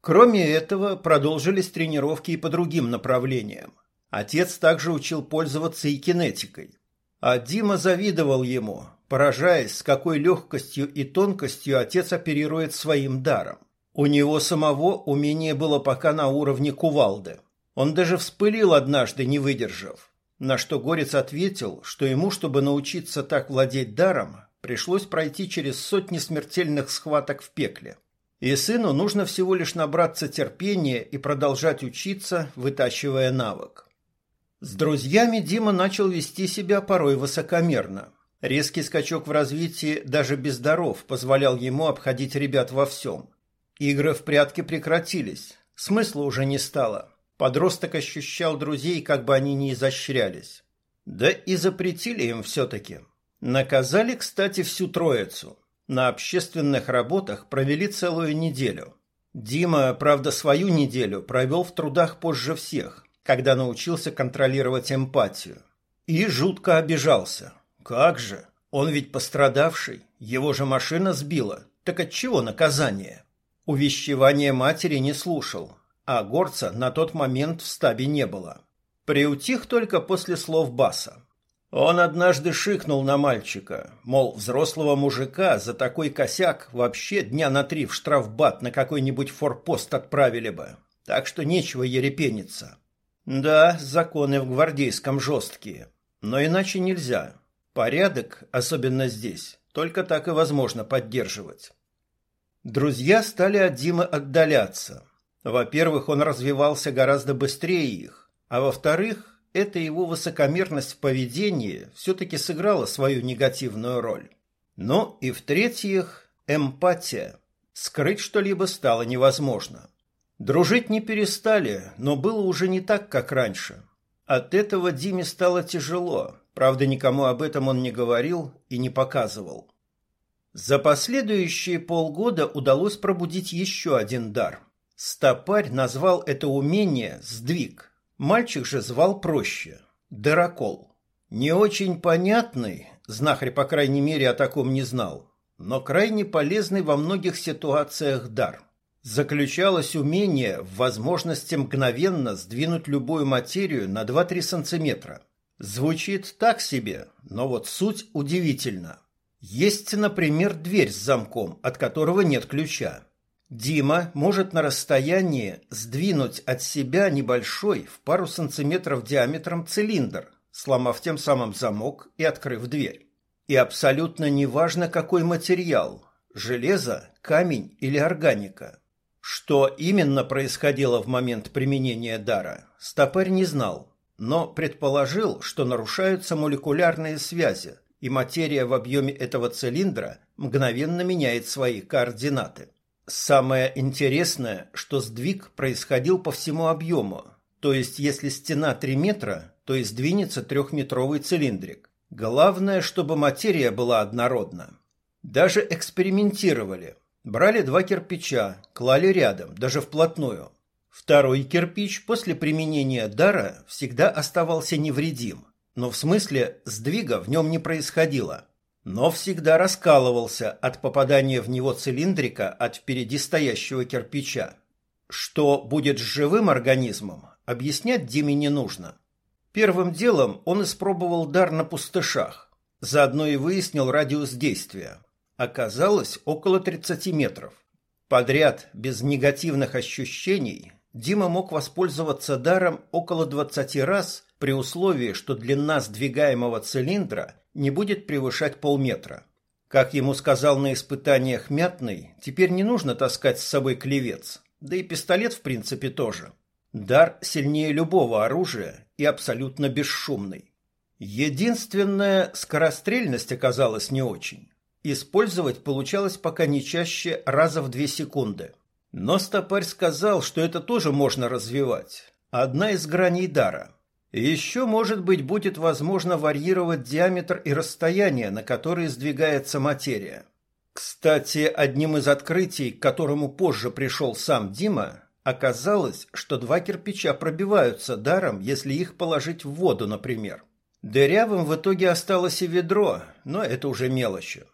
Кроме этого, продолжились тренировки и по другим направлениям. Отец также учил пользоваться и кинетикой. А Дима завидовал ему, поражаясь, с какой легкостью и тонкостью отец оперирует своим даром. У него самого умение было пока на уровне кувалды. Он даже вспылил однажды, не выдержав. На что Горец ответил, что ему, чтобы научиться так владеть даром, пришлось пройти через сотни смертельных схваток в пекле. И сыну нужно всего лишь набраться терпения и продолжать учиться, вытачивая навык. С друзьями Дима начал вести себя порой высокомерно. Резкий скачок в развитии даже без даров позволял ему обходить ребят во всем. Игры в прятки прекратились, смысла уже не стало. Подросток ощущал друзей, как бы они ни изощрялись. Да и запретили им все-таки. Наказали, кстати, всю троицу. На общественных работах провели целую неделю. Дима, правда, свою неделю провел в трудах позже всех когда научился контролировать эмпатию. И жутко обижался. Как же? Он ведь пострадавший, его же машина сбила. Так от чего наказание? Увещевания матери не слушал, а горца на тот момент в стабе не было. Приутих только после слов Баса. Он однажды шикнул на мальчика, мол, взрослого мужика за такой косяк вообще дня на три в штрафбат на какой-нибудь форпост отправили бы. Так что нечего ерепениться. Да, законы в гвардейском жесткие, но иначе нельзя. Порядок, особенно здесь, только так и возможно поддерживать. Друзья стали от Димы отдаляться. Во-первых, он развивался гораздо быстрее их, а во-вторых, эта его высокомерность в поведении все-таки сыграла свою негативную роль. Но и в-третьих, эмпатия. Скрыть что-либо стало невозможно. Дружить не перестали, но было уже не так, как раньше. От этого Диме стало тяжело, Правда, никому об этом он не говорил и не показывал. За последующие полгода удалось пробудить еще один дар. Стопарь назвал это умение «сдвиг». Мальчик же звал проще – «дырокол». Не очень понятный, знахарь, по крайней мере, о таком не знал, но крайне полезный во многих ситуациях дар. Заключалось умение в возможности мгновенно сдвинуть любую материю на 2-3 сантиметра. Звучит так себе, но вот суть удивительна. Есть, например, дверь с замком, от которого нет ключа. Дима может на расстоянии сдвинуть от себя небольшой в пару сантиметров диаметром цилиндр, сломав тем самым замок и открыв дверь. И абсолютно неважно, какой материал – железо, камень или органика. Что именно происходило в момент применения дара, стопарь не знал, но предположил, что нарушаются молекулярные связи, и материя в объеме этого цилиндра мгновенно меняет свои координаты. Самое интересное, что сдвиг происходил по всему объему, то есть если стена 3 метра, то и сдвинется трехметровый цилиндрик. Главное, чтобы материя была однородна. Даже экспериментировали. Брали два кирпича, клали рядом, даже вплотную. Второй кирпич после применения дара всегда оставался невредим, но в смысле сдвига в нем не происходило, но всегда раскалывался от попадания в него цилиндрика от впереди стоящего кирпича. Что будет с живым организмом, объяснять Диме не нужно. Первым делом он испробовал дар на пустышах, заодно и выяснил радиус действия. Оказалось около 30 метров. Подряд, без негативных ощущений, Дима мог воспользоваться даром около 20 раз при условии, что длина сдвигаемого цилиндра не будет превышать полметра. Как ему сказал на испытаниях Мятный, теперь не нужно таскать с собой клевец, да и пистолет в принципе тоже. Дар сильнее любого оружия и абсолютно бесшумный. Единственная скорострельность оказалась не очень. Использовать получалось пока не чаще раза в две секунды – но стопарь сказал, что это тоже можно развивать. Одна из граней дара. Еще, может быть, будет возможно варьировать диаметр и расстояние, на которые сдвигается материя. Кстати, одним из открытий, к которому позже пришел сам Дима, оказалось, что два кирпича пробиваются даром, если их положить в воду, например. Дырявым в итоге осталось и ведро, но это уже мелочи.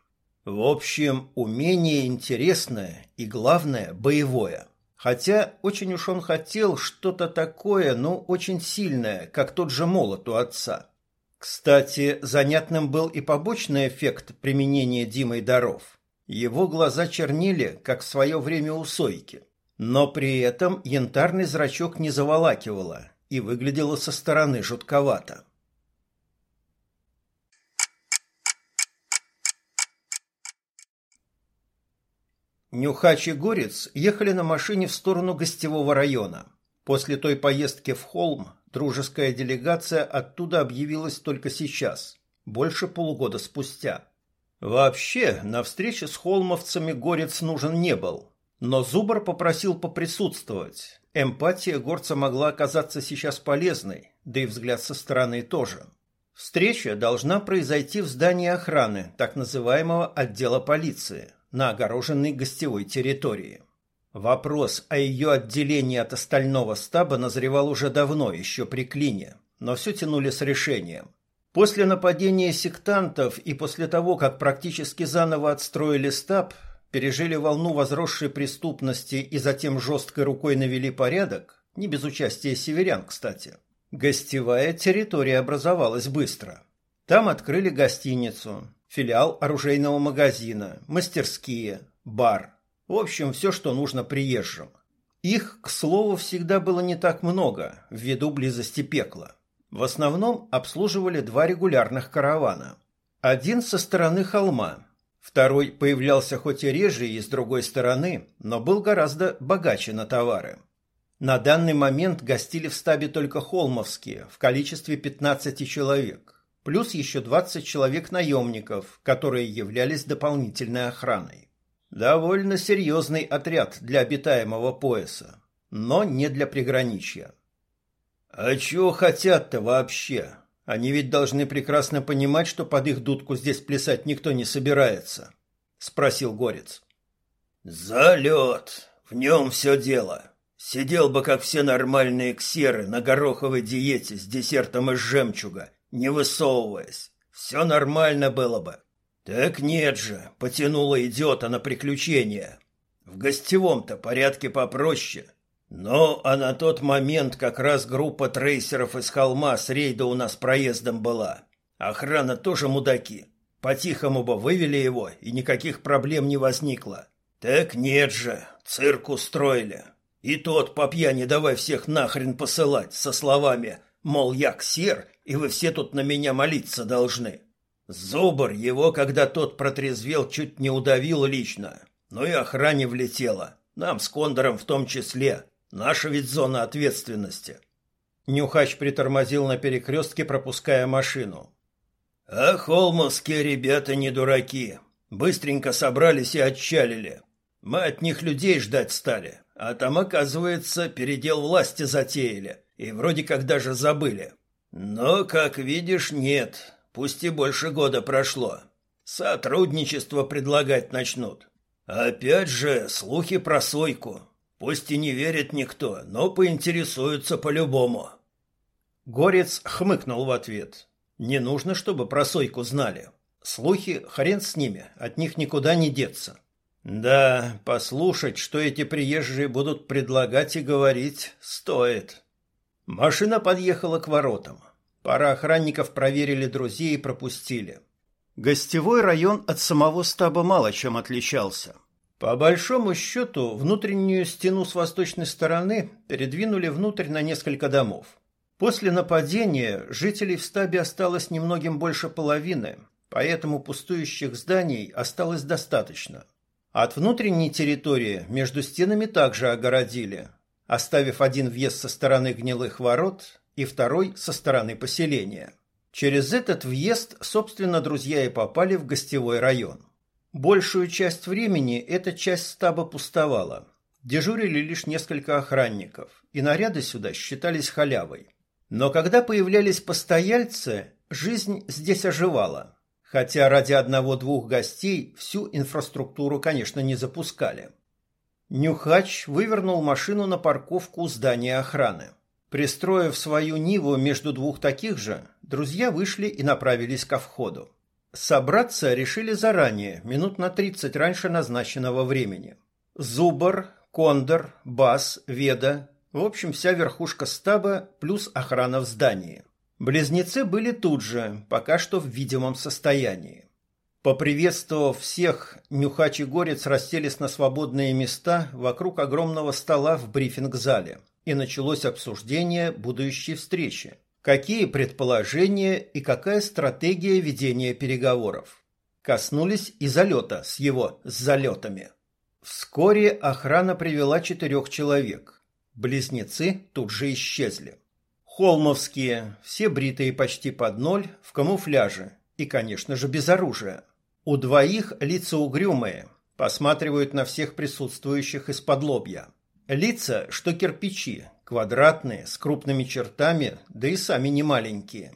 В общем, умение интересное и, главное, боевое. Хотя очень уж он хотел что-то такое, ну, очень сильное, как тот же молот у отца. Кстати, занятным был и побочный эффект применения Димой даров. Его глаза чернили, как в свое время у Сойки. Но при этом янтарный зрачок не заволакивало и выглядело со стороны жутковато. Нюхач и Горец ехали на машине в сторону гостевого района. После той поездки в Холм дружеская делегация оттуда объявилась только сейчас, больше полугода спустя. Вообще, на встрече с холмовцами Горец нужен не был, но Зубр попросил поприсутствовать. Эмпатия горца могла оказаться сейчас полезной, да и взгляд со стороны тоже. Встреча должна произойти в здании охраны, так называемого отдела полиции – на огороженной гостевой территории. Вопрос о ее отделении от остального стаба назревал уже давно, еще при Клине, но все тянули с решением. После нападения сектантов и после того, как практически заново отстроили стаб, пережили волну возросшей преступности и затем жесткой рукой навели порядок, не без участия северян, кстати. Гостевая территория образовалась быстро. Там открыли гостиницу, филиал оружейного магазина, мастерские, бар. В общем, все, что нужно приезжим. Их, к слову, всегда было не так много, ввиду близости пекла. В основном обслуживали два регулярных каравана. Один со стороны холма, второй появлялся хоть и реже и с другой стороны, но был гораздо богаче на товары. На данный момент гостили в стабе только холмовские в количестве 15 человек плюс еще 20 человек-наемников, которые являлись дополнительной охраной. Довольно серьезный отряд для обитаемого пояса, но не для приграничья. «А чего хотят-то вообще?» Они ведь должны прекрасно понимать, что под их дудку здесь плясать никто не собирается, спросил Горец. Залет. В нем все дело. Сидел бы, как все нормальные ксеры, на гороховой диете с десертом из жемчуга, не высовываясь. Все нормально было бы. Так нет же, потянуло идиота на приключения. В гостевом-то порядке попроще. Но а на тот момент как раз группа трейсеров из холма с рейда у нас проездом была. Охрана тоже мудаки. По-тихому бы вывели его, и никаких проблем не возникло. Так нет же, цирк устроили. И тот по пьяни давай всех нахрен посылать со словами, мол, я ксер, и вы все тут на меня молиться должны. Зубр его, когда тот протрезвел, чуть не удавил лично. Ну и охране влетело. Нам с Кондором в том числе. Наша ведь зона ответственности. Нюхач притормозил на перекрестке, пропуская машину. А холмовские ребята не дураки. Быстренько собрались и отчалили. Мы от них людей ждать стали. А там, оказывается, передел власти затеяли, и вроде как даже забыли. Но, как видишь, нет, пусть и больше года прошло. Сотрудничество предлагать начнут. Опять же, слухи про сойку. Пусть и не верит никто, но поинтересуются по-любому. Горец хмыкнул в ответ. Не нужно, чтобы про сойку знали. Слухи, хрен с ними, от них никуда не деться. Да, послушать, что эти приезжие будут предлагать и говорить, стоит. Машина подъехала к воротам. Пара охранников проверили друзей и пропустили. Гостевой район от самого стаба мало чем отличался. По большому счету, внутреннюю стену с восточной стороны передвинули внутрь на несколько домов. После нападения жителей в стабе осталось немногим больше половины, поэтому пустующих зданий осталось достаточно – от внутренней территории между стенами также огородили, оставив один въезд со стороны гнилых ворот и второй со стороны поселения. Через этот въезд, собственно, друзья и попали в гостевой район. Большую часть времени эта часть стаба пустовала. Дежурили лишь несколько охранников, и наряды сюда считались халявой. Но когда появлялись постояльцы, жизнь здесь оживала. Хотя ради одного-двух гостей всю инфраструктуру, конечно, не запускали. Нюхач вывернул машину на парковку здания охраны. Пристроив свою Ниву между двух таких же, друзья вышли и направились ко входу. Собраться решили заранее, минут на 30 раньше назначенного времени. Зубр, Кондор, Бас, Веда, в общем, вся верхушка стаба плюс охрана в здании. Близнецы были тут же, пока что в видимом состоянии. Поприветствовав всех, Нюхач и Горец расселись на свободные места вокруг огромного стола в брифинг-зале, и началось обсуждение будущей встречи. Какие предположения и какая стратегия ведения переговоров? Коснулись и залета с его залетами. Вскоре охрана привела четырех человек. Близнецы тут же исчезли. Холмовские, все бритые почти под ноль, в камуфляже и, конечно же, без оружия. У двоих лица угрюмые, посматривают на всех присутствующих из-под лобья. Лица, что кирпичи, квадратные, с крупными чертами, да и сами не маленькие.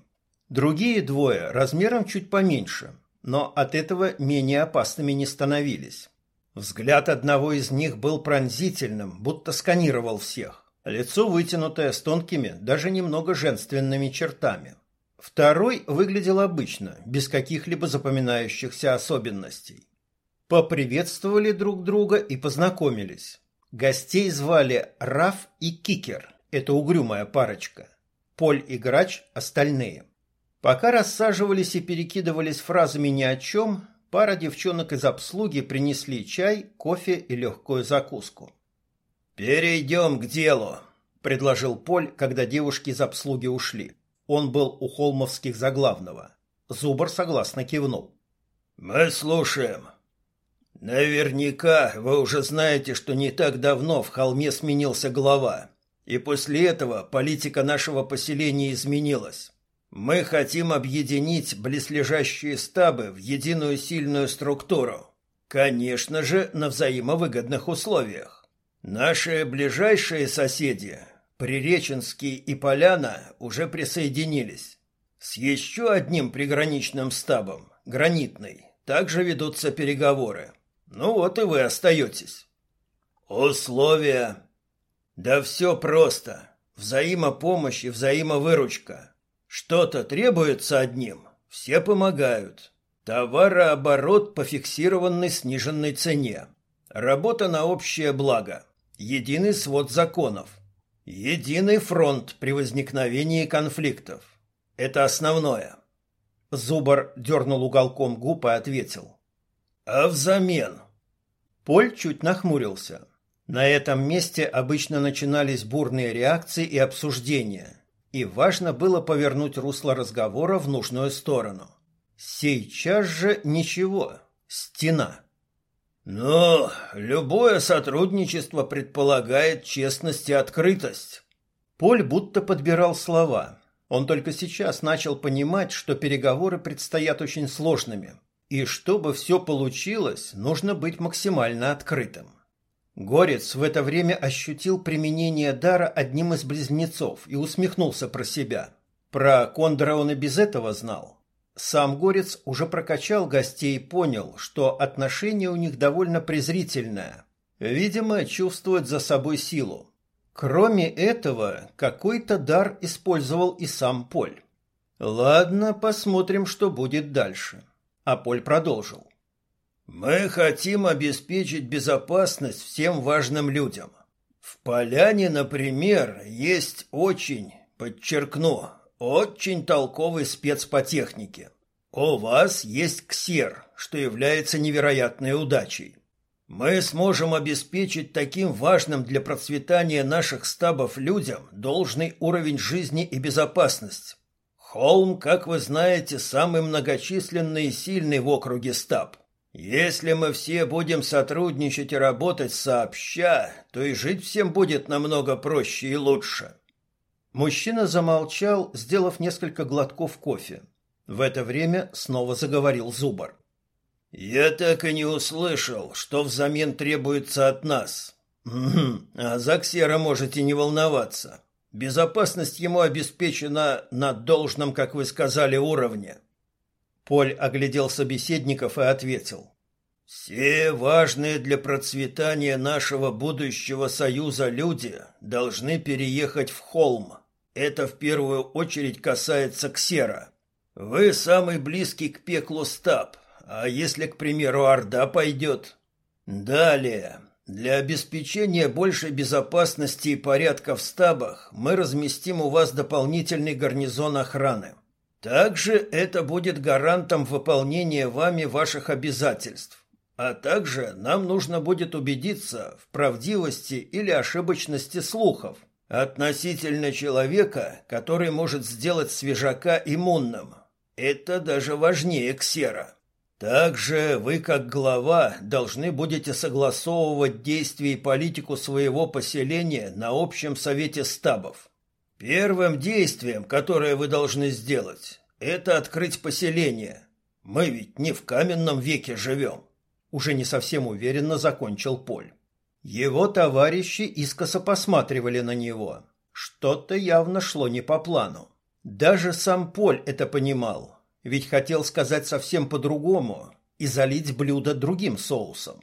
Другие двое размером чуть поменьше, но от этого менее опасными не становились. Взгляд одного из них был пронзительным, будто сканировал всех. Лицо вытянутое, с тонкими, даже немного женственными чертами. Второй выглядел обычно, без каких-либо запоминающихся особенностей. Поприветствовали друг друга и познакомились. Гостей звали Раф и Кикер, это угрюмая парочка. Поль и Грач – остальные. Пока рассаживались и перекидывались фразами ни о чем, пара девчонок из обслуги принесли чай, кофе и легкую закуску. «Перейдем к делу», — предложил Поль, когда девушки из обслуги ушли. Он был у холмовских заглавного. Зубр согласно кивнул. «Мы слушаем». «Наверняка вы уже знаете, что не так давно в холме сменился глава, и после этого политика нашего поселения изменилась. Мы хотим объединить близлежащие стабы в единую сильную структуру. Конечно же, на взаимовыгодных условиях. Наши ближайшие соседи, Приреченский и Поляна, уже присоединились. С еще одним приграничным стабом, гранитный, также ведутся переговоры. Ну вот и вы остаетесь. Условия. Да все просто. Взаимопомощь и взаимовыручка. Что-то требуется одним, все помогают. Товарооборот по фиксированной сниженной цене. Работа на общее благо. Единый свод законов. Единый фронт при возникновении конфликтов. Это основное. Зубар дернул уголком губ и ответил. А взамен? Поль чуть нахмурился. На этом месте обычно начинались бурные реакции и обсуждения, и важно было повернуть русло разговора в нужную сторону. Сейчас же ничего. Стена. Но любое сотрудничество предполагает честность и открытость. Поль будто подбирал слова. Он только сейчас начал понимать, что переговоры предстоят очень сложными, и чтобы все получилось, нужно быть максимально открытым. Горец в это время ощутил применение дара одним из близнецов и усмехнулся про себя. Про Кондора он и без этого знал. Сам Горец уже прокачал гостей и понял, что отношение у них довольно презрительное. Видимо, чувствует за собой силу. Кроме этого, какой-то дар использовал и сам Поль. Ладно, посмотрим, что будет дальше. А Поль продолжил. Мы хотим обеспечить безопасность всем важным людям. В Поляне, например, есть очень, подчеркну, очень толковый спец по технике. У вас есть ксер, что является невероятной удачей. Мы сможем обеспечить таким важным для процветания наших стабов людям должный уровень жизни и безопасность. Холм, как вы знаете, самый многочисленный и сильный в округе стаб. Если мы все будем сотрудничать и работать сообща, то и жить всем будет намного проще и лучше. Мужчина замолчал, сделав несколько глотков кофе. В это время снова заговорил Зубар. Я так и не услышал, что взамен требуется от нас. А за Ксера можете не волноваться. Безопасность ему обеспечена на должном, как вы сказали, уровне. Поль оглядел собеседников и ответил. «Все важные для процветания нашего будущего союза люди должны переехать в холм. Это в первую очередь касается Ксера. Вы самый близкий к пеклу стаб, а если, к примеру, Орда пойдет? Далее, для обеспечения большей безопасности и порядка в стабах мы разместим у вас дополнительный гарнизон охраны. Также это будет гарантом выполнения вами ваших обязательств. А также нам нужно будет убедиться в правдивости или ошибочности слухов относительно человека, который может сделать свежака иммунным. Это даже важнее ксера. Также вы, как глава, должны будете согласовывать действия и политику своего поселения на общем совете стабов. Первым действием, которое вы должны сделать, это открыть поселение. Мы ведь не в каменном веке живем. Уже не совсем уверенно закончил Поль. Его товарищи искоса посматривали на него. Что-то явно шло не по плану. Даже сам Поль это понимал, ведь хотел сказать совсем по-другому и залить блюдо другим соусом.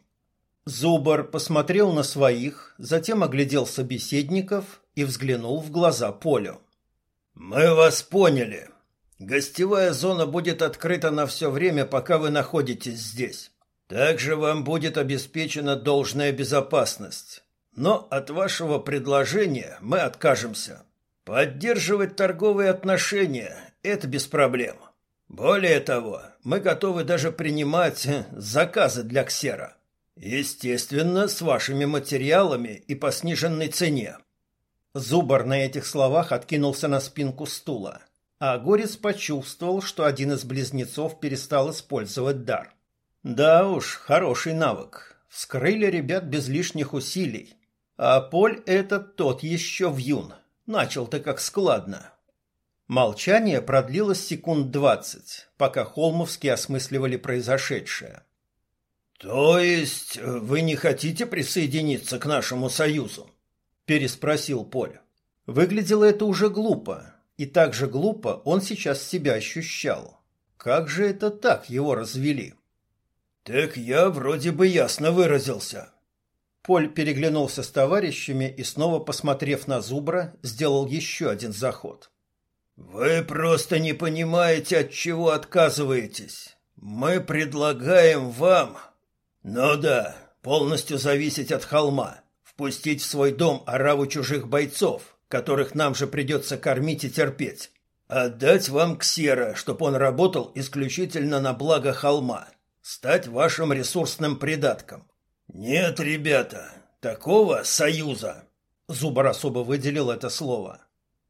Зубар посмотрел на своих, затем оглядел собеседников и взглянул в глаза Полю. «Мы вас поняли. Гостевая зона будет открыта на все время, пока вы находитесь здесь. Также вам будет обеспечена должная безопасность. Но от вашего предложения мы откажемся. Поддерживать торговые отношения – это без проблем. Более того, мы готовы даже принимать заказы для ксера. Естественно, с вашими материалами и по сниженной цене. Зубар на этих словах откинулся на спинку стула, а Горец почувствовал, что один из близнецов перестал использовать дар. Да уж, хороший навык. Вскрыли ребят без лишних усилий. А Поль этот тот еще вьюн. Начал-то как складно. Молчание продлилось секунд двадцать, пока Холмовские осмысливали произошедшее. «То есть вы не хотите присоединиться к нашему союзу?» – переспросил Поль. Выглядело это уже глупо, И так же глупо он сейчас себя ощущал. Как же это так его развели? Так я вроде бы ясно выразился. Поль переглянулся с товарищами и снова, посмотрев на Зубра, сделал еще один заход. Вы просто не понимаете, от чего отказываетесь. Мы предлагаем вам, ну да, полностью зависеть от холма, впустить в свой дом ораву чужих бойцов, которых нам же придется кормить и терпеть. Отдать вам ксера, чтобы он работал исключительно на благо холма. Стать вашим ресурсным придатком. Нет, ребята, такого союза. Зубар особо выделил это слово.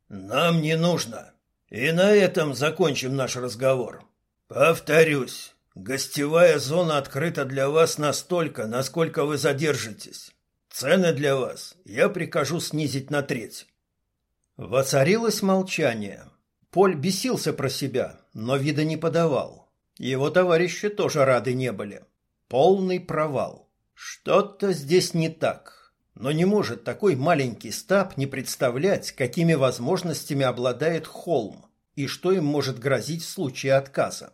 Нам не нужно. И на этом закончим наш разговор. Повторюсь, гостевая зона открыта для вас настолько, насколько вы задержитесь. Цены для вас я прикажу снизить на треть. Воцарилось молчание. Поль бесился про себя, но вида не подавал. Его товарищи тоже рады не были. Полный провал. Что-то здесь не так. Но не может такой маленький стаб не представлять, какими возможностями обладает холм и что им может грозить в случае отказа.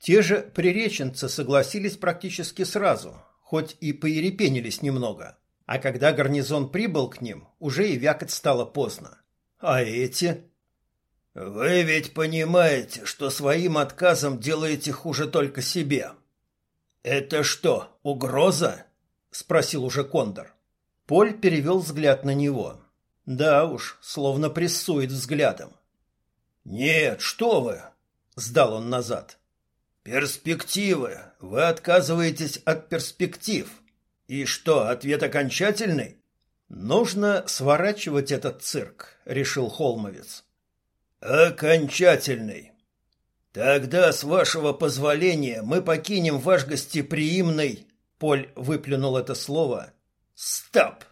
Те же приреченцы согласились практически сразу, хоть и поерепенились немного. А когда гарнизон прибыл к ним, уже и вякать стало поздно. А эти... Вы ведь понимаете, что своим отказом делаете хуже только себе. Это что, угроза? спросил уже Кондор. Поль перевел взгляд на него. Да уж, словно прессует взглядом. Нет, что вы? сдал он назад. Перспективы. Вы отказываетесь от перспектив. И что, ответ окончательный? Нужно сворачивать этот цирк, решил Холмовец. Окончательный. Тогда, с вашего позволения, мы покинем ваш гостеприимный... Поль выплюнул это слово. Стоп!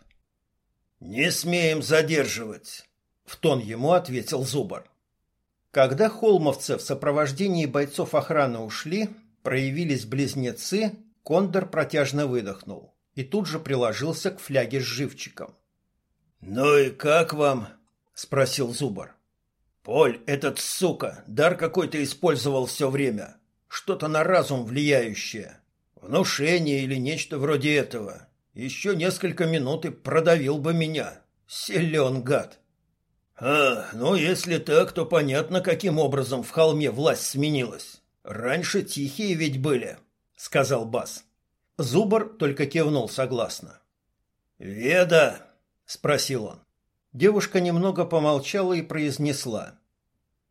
Не смеем задерживать, в тон ему ответил Зубар. Когда холмовцы в сопровождении бойцов охраны ушли, проявились близнецы, Кондор протяжно выдохнул и тут же приложился к фляге с живчиком. «Ну и как вам?» — спросил Зубар. Поль, этот сука, дар какой-то использовал все время. Что-то на разум влияющее. Внушение или нечто вроде этого. Еще несколько минут и продавил бы меня. Силен гад. А, ну если так, то понятно, каким образом в холме власть сменилась. Раньше тихие ведь были, сказал Бас. Зубр только кивнул согласно. Веда, спросил он. Девушка немного помолчала и произнесла.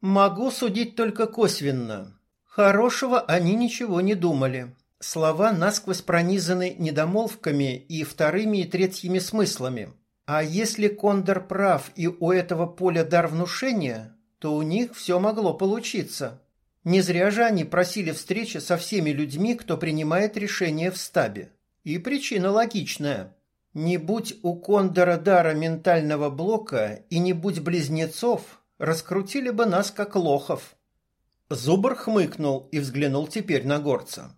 «Могу судить только косвенно. Хорошего они ничего не думали. Слова насквозь пронизаны недомолвками и вторыми и третьими смыслами. А если Кондор прав и у этого поля дар внушения, то у них все могло получиться. Не зря же они просили встречи со всеми людьми, кто принимает решения в стабе. И причина логичная. Не будь у Кондора дара ментального блока и не будь близнецов, раскрутили бы нас как лохов. Зубр хмыкнул и взглянул теперь на горца.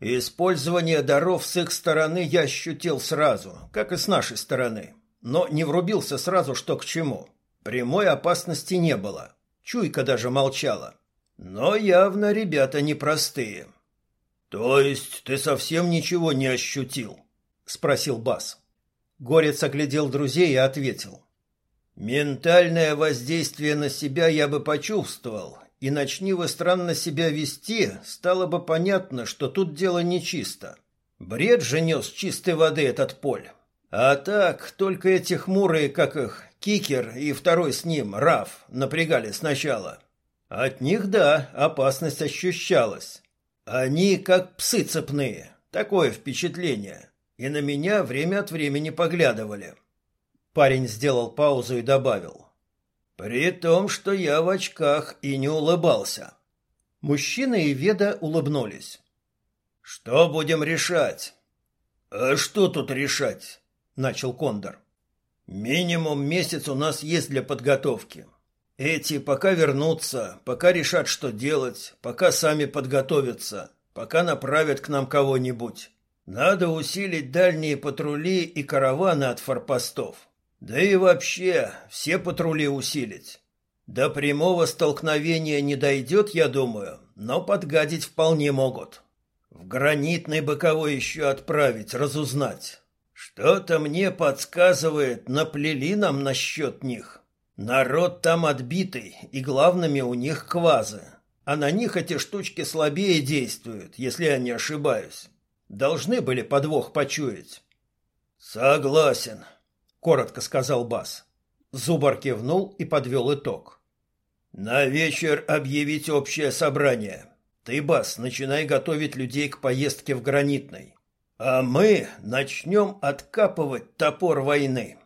Использование даров с их стороны я ощутил сразу, как и с нашей стороны, но не врубился сразу, что к чему. Прямой опасности не было. Чуйка даже молчала. Но явно ребята непростые. То есть ты совсем ничего не ощутил? Спросил Бас. Горец оглядел друзей и ответил: Ментальное воздействие на себя я бы почувствовал, и начни вы странно себя вести, стало бы понятно, что тут дело нечисто. Бред же нес чистой воды этот поль. А так, только эти хмурые, как их, Кикер и второй с ним, Раф, напрягали сначала. От них, да, опасность ощущалась. Они как псы цепные, такое впечатление и на меня время от времени поглядывали. Парень сделал паузу и добавил. При том, что я в очках и не улыбался. Мужчина и Веда улыбнулись. Что будем решать? А что тут решать? начал Кондор. Минимум месяц у нас есть для подготовки. Эти пока вернутся, пока решат, что делать, пока сами подготовятся, пока направят к нам кого-нибудь. Надо усилить дальние патрули и караваны от форпостов. Да и вообще, все патрули усилить. До прямого столкновения не дойдет, я думаю, но подгадить вполне могут. В гранитный боковой еще отправить, разузнать. Что-то мне подсказывает, наплели нам насчет них. Народ там отбитый, и главными у них квазы. А на них эти штучки слабее действуют, если я не ошибаюсь. Должны были подвох почуять. Согласен, коротко сказал Бас. Зубар кивнул и подвел итог. На вечер объявить общее собрание. Ты, Бас, начинай готовить людей к поездке в Гранитный. А мы начнем откапывать топор войны.